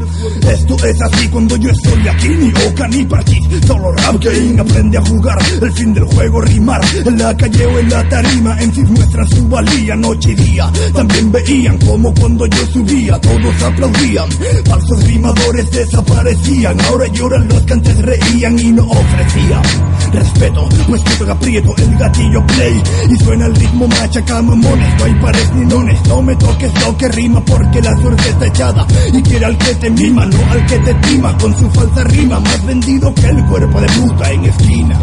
Esto es así cuando yo estoy aquí, ni boca ni partid, solo rap game, aprende a jugar, el fin del juego rimar, en la calle o en la tarima, en sí muestran su valía, noche y día, también veían como cuando yo subía, todos aplaudían, falsos rimadores desaparecían, ahora lloran los que antes reían y no ofrecían. Respeto, escrito que aprieto el gatillo play y suena el ritmo machaca mamones, no hay pares ni no me toques lo que rima porque la suerte está echada. Y quiere al que te mima, no al que te tima. Con su falsa rima, más vendido que el cuerpo de puta en esquina.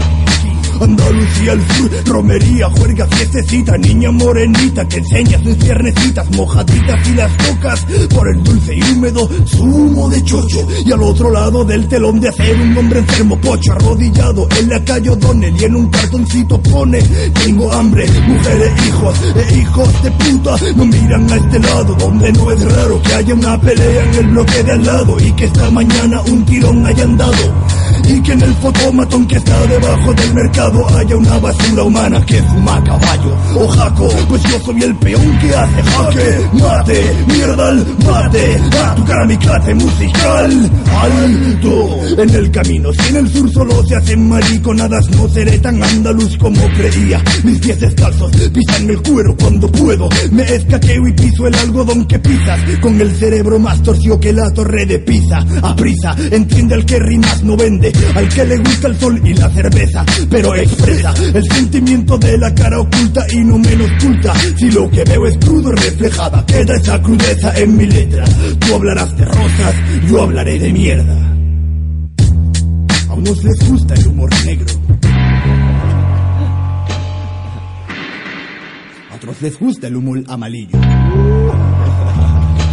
Andalucía al sur, romería, juerga, fiestecita, niña morenita que enseña sus piernecitas mojaditas y las tocas por el dulce y húmedo zumo de chocho. Y al otro lado del telón de hacer un hombre enfermo, pocho, arrodillado en la calle O'Donnell y en un cartoncito pone: Tengo hambre, mujeres, hijos, e hijos de puta, no miran a este lado, donde no es raro que haya una pelea en el bloque de al lado y que esta mañana un tirón hayan dado. Y que en el fotomatón que está debajo del mercado haya una basura humana que fuma caballo o jaco. Pues yo soy el peón que hace jaque, mate, mierda al mate, a tu cara mi clase musical. Alto en el camino, si en el sur solo se hacen mariconadas, no seré tan andaluz como creía. Mis pies descalzos pisan el cuero cuando puedo, me escaqueo y piso el algodón que pisas, con el cerebro más torcido que la torre de Pisa. A prisa, entiende al que rimas no vende, al que le gusta el sol y la cerveza, pero expresa el sentimiento de la cara oculta y no menos culta. Si lo que veo es crudo, reflejada queda esa crudeza en mi letra. Tú hablarás de rosas, yo hablaré de mierda. A unos les gusta el humor negro. A otros les gusta el humor amarillo.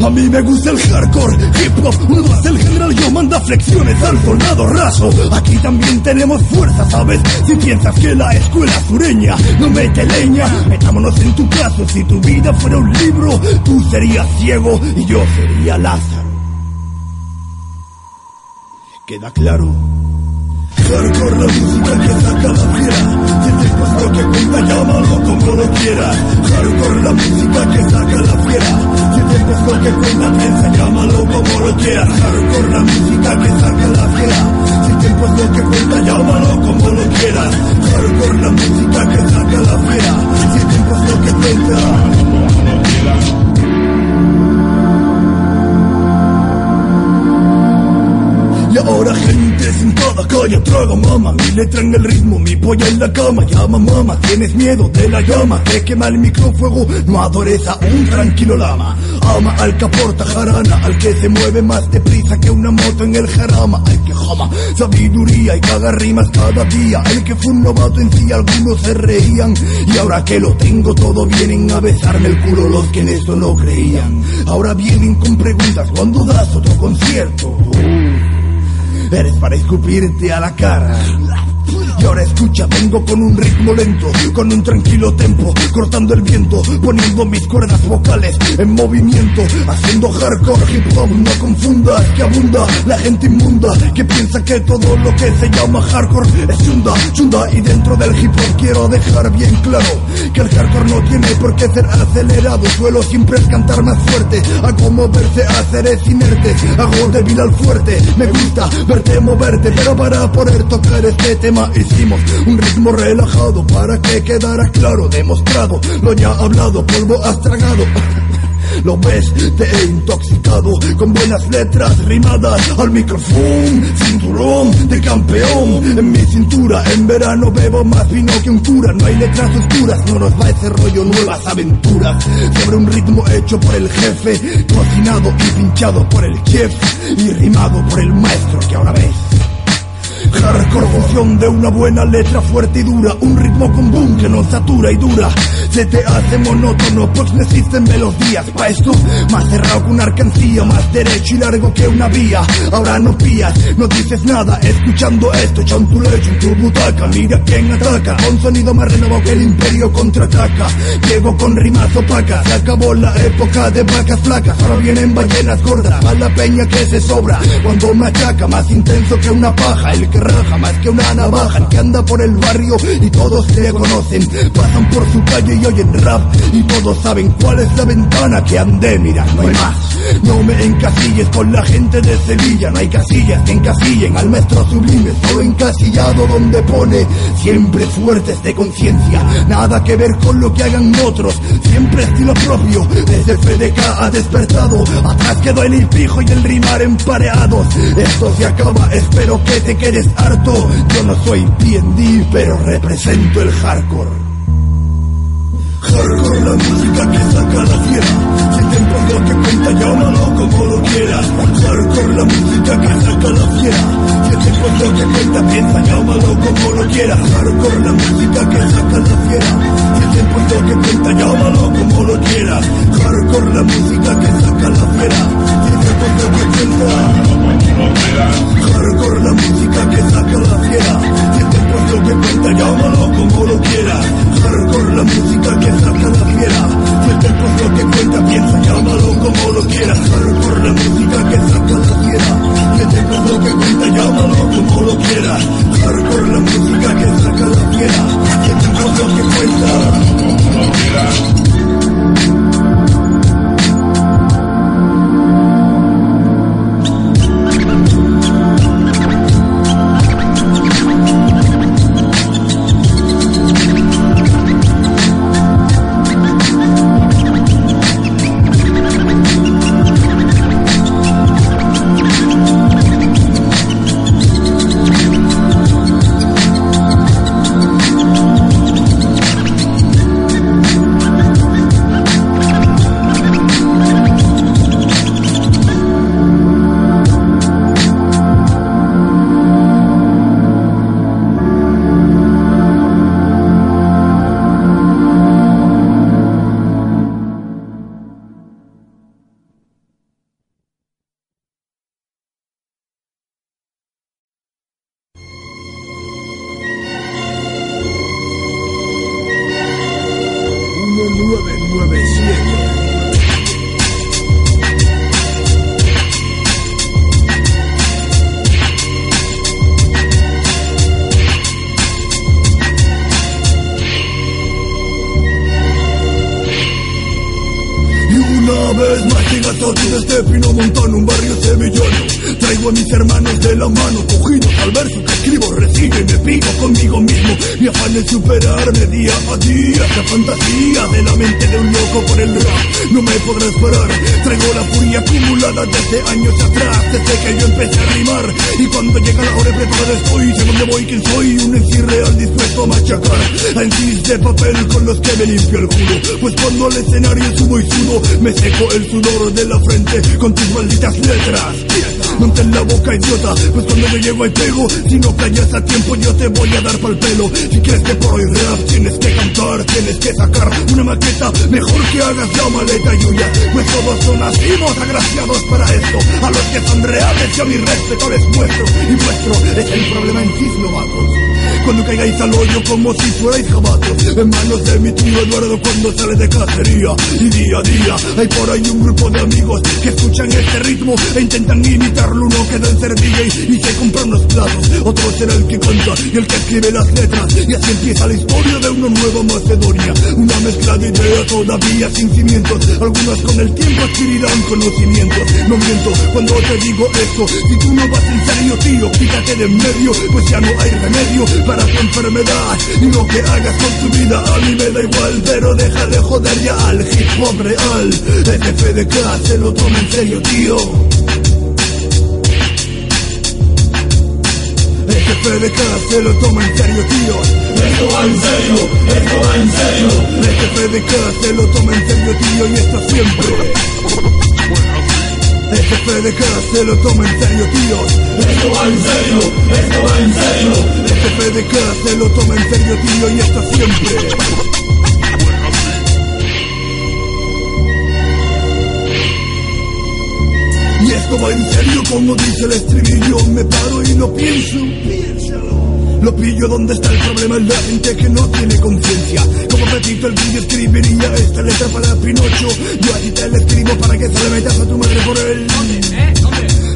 A mí me gusta el hardcore, hip hop, uno más el general, yo manda flexiones al soldado raso. Aquí también tenemos fuerza, ¿sabes? Si piensas que la escuela sureña no mete leña, metámonos en tu caso. Si tu vida fuera un libro, tú serías ciego y yo sería Lázaro. ¿Queda claro? Hardcore la música que saca la fiera Si te cuesta lo que cuenta, llámalo como lo quieras Hardcore la música que saca la fiera. Si te cuesta lo que cuenta, piensa, llámalo como lo quieras Hardcore la música que saca la fiera Si te cuesta lo que cuenta, llámalo como lo quieras Hardcore la música que saca la fiera. Si te cuesta lo que cuenta ahora gente sentada, calla, traga mama Mi letra en el ritmo, mi polla en la cama. Llama mama, tienes miedo de la llama. Te quema el microfuego, no adores a un tranquilo lama. Ama al que aporta jarana Al que se mueve más deprisa que una moto en el jarama. Al que jama sabiduría y caga rimas cada día. El que fue un novato en sí, algunos se reían. Y ahora que lo tengo todo vienen a besarme el culo Los que en eso no creían. Ahora vienen con preguntas cuando das otro concierto Eres para escupirte a la cara. Y ahora escucha, vengo con un ritmo lento, con un tranquilo tempo, cortando el viento, poniendo mis cuerdas vocales en movimiento, haciendo hardcore hip hop, no confundas que abunda la gente inmunda que piensa que todo lo que se llama hardcore es chunda, chunda y dentro del hip hop quiero dejar bien claro que el hardcore no tiene por qué ser acelerado, suelo siempre cantar más fuerte, hago moverse, hacer es inerte, hago débil al fuerte, me gusta verte moverte, pero para poder tocar este tema un ritmo relajado para que quedara claro, demostrado, lo ya hablado, polvo has tragado. Lo ves, te he intoxicado con buenas letras rimadas al micrófono, cinturón de campeón. En mi cintura, en verano bebo más vino que un cura. No hay letras oscuras, no nos va ese rollo, nuevas aventuras. Sobre un ritmo hecho por el jefe, cocinado y pinchado por el chef y rimado por el maestro que ahora ves. Hardcore fusión de una buena letra fuerte y dura Un ritmo con boom que no satura y dura. Se te hace monótono pues existen melodías Pa' esto. Más cerrado que una arcancía Más derecho y largo que una vía. Ahora no pías, no dices nada Escuchando esto, echa tu lecho, en tu butaca. Mira quién ataca, con sonido más renovado que el imperio contraataca. Llego con rimas opacas, se acabó la época de vacas flacas. Ahora vienen ballenas gordas, a la peña que se sobra. Cuando machaca, más intenso que una paja que raja más que una navaja El que anda por el barrio y todos le conocen. Pasan por su calle y oyen rap Y todos saben cuál es la ventana que andé Mira, no hay más. No me encasilles con la gente de Sevilla. No hay casillas que encasillen al maestro sublime. Todo encasillado donde pone Siempre fuertes de conciencia. Nada que ver con lo que hagan otros. Siempre estilo propio. Desde FDK ha despertado. Atrás quedó el hipijo y el rimar empareados. Esto se acaba, espero que te quedes harto Yo no soy D&D, pero represento el hardcore Hardcore la música que saca la tierra Si es lo que cuenta, llámalo como lo quieras. Hardcore la música que saca la fiera. Si es lo que cuenta, piensa, llámalo como lo quieras. Hardcore la música que saca la fiera. Si es lo que cuenta, llámalo como lo quieras. Hardcore la música que saca la fiera. Si es lo que cuenta. Hardcore la música que saca la fiera. Si el tiempo es lo que cuenta, llámalo como lo quieras. Hardcore la música que saca la fiera. Si el tiempo es lo que cuenta, piensa, llámalo como lo quieras. Hardcore la música que saca la fiera. Si el tiempo es lo que cuenta, llámalo como lo quieras. Hardcore la música que saca la fiera. Si el tiempo es lo que cuenta. Y pa'l pelo. Si quieres que por hoy rap, tienes que cantar, tienes que sacar una maqueta, mejor que hagas la maleta yuya. Pues todos son nacimos agraciados para esto, a los que son reales yo mi respeto les muestro. Y vuestro es el problema en sí, novatos. Cuando caigáis al hoyo como si fuerais jabatos En manos de mi tío Eduardo cuando sale de cacería. Y día a día hay por ahí un grupo de amigos Que escuchan este ritmo e intentan imitarlo. Uno queda en ser y se compra unos platos. Otro será el que canta y el que escribe las letras. Y así empieza la historia de una nueva Macedonia Una mezcla de ideas todavía sin cimientos. Algunos con el tiempo adquirirán conocimientos. No miento cuando te digo esto. Si tú no vas en serio tío, quítate de en medio Pues ya no hay remedio para tu enfermedad Y lo que hagas con tu vida a mí me da igual Pero deja de joder ya al hip hop real. FFDK se lo toma en serio tío. FFDK se lo toma en serio tío. Esto va en serio, esto va en serio. FFDK se lo toma en serio tío y esto siempre FFDK se lo toma en serio, tíos. Esto va en serio, esto va en serio. FFDK se lo toma en serio, tío, y esto siempre. Y esto va en serio, como dice el estribillo. Me paro y lo pienso, piénsalo. Lo pillo donde está el problema en la gente que no tiene conciencia. Como repito el vídeo escribiría esta letra para Pinocho. Yo a ti te la escribo para que se le metas a tu madre por él.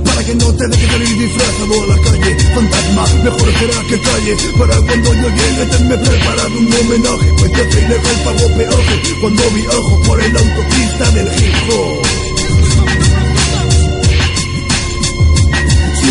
Para que no te dejes salir disfrazado a la calle. Fantasma, mejor será que calle. Para cuando yo llegue tenme preparado un homenaje. Pues yo soy legal, pago peaje Cuando viajo por el autopista del hip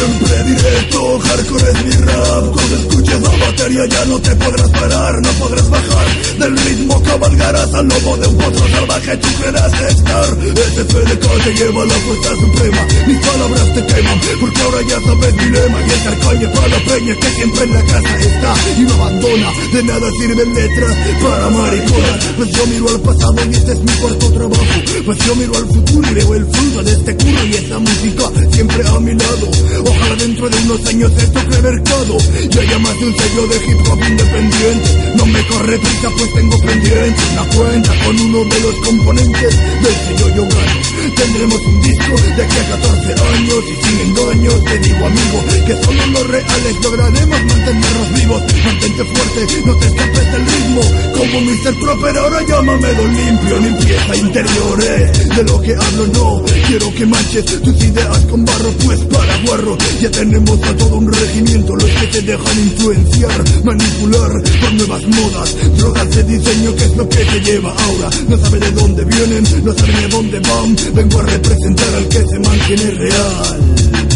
Siempre directo, hardcore es mi rap. Cuando escuches la batería ya no te podrás parar No podrás bajar del ritmo Cabalgarás al lobo de un potro salvaje. Tú creerás estar SFDK te lleva a la fuerza suprema. Mis palabras te queman Porque ahora ya sabes mi lema. Y el carcoño para la peña que siempre en la casa está Y no abandona. De nada sirven letras para mariconas Pues yo miro al pasado y este es mi cuarto trabajo. Pues yo miro al futuro y veo el fruto de este curro Y esta música siempre a mi lado Ojalá dentro de unos años esto cree mercado Y haya de un sello de hip hop independiente. No me corre prisa pues tengo pendiente Una cuenta con uno de los componentes del sello yo gano Tendremos un disco de aquí a 14 años Y sin engaños. Te digo amigo Que solo los reales. Lograremos mantenernos vivos. Mantente fuerte, no te escapes del ritmo. Como Mr. Proper ahora llámame don limpio. Limpieza interior, eh De lo que hablo no. Quiero que manches tus ideas con barro Pues para guarro Ya tenemos a todo un regimiento Los que te dejan influenciar Manipular por nuevas modas Drogas de diseño que es lo que te lleva ahora. No sabe de dónde vienen, no sabe a dónde van. Vengo a representar al que se mantiene real.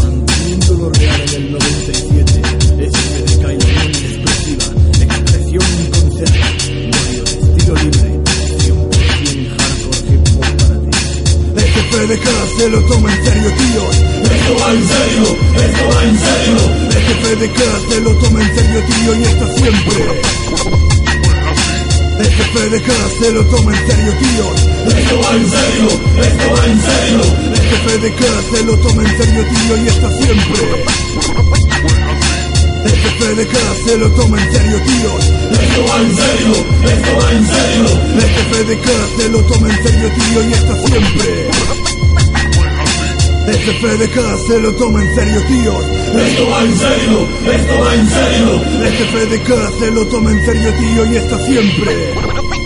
Manteniendo lo real en el 97 SFDK y la unión expresiva Expresión inconcerta Mario de estilo libre 100% hardcore hip hop para ti. SFDK se lo toma en serio tíos Esto va en serio, esto va en serio. SFDK se lo toma en serio tío y esto siempre. SFDK se lo toma en serio tíos Esto va en serio, esto va en serio. SFDK se lo toma en serio tío y esto siempre. SFDK se lo toma en serio tíos Esto va en serio, esto va en serio. SFDK se lo toma en serio tío y esto siempre SFDK se lo toma en serio tíos Esto va en serio, esto va en serio. SFDK se lo toma en serio tío y esto siempre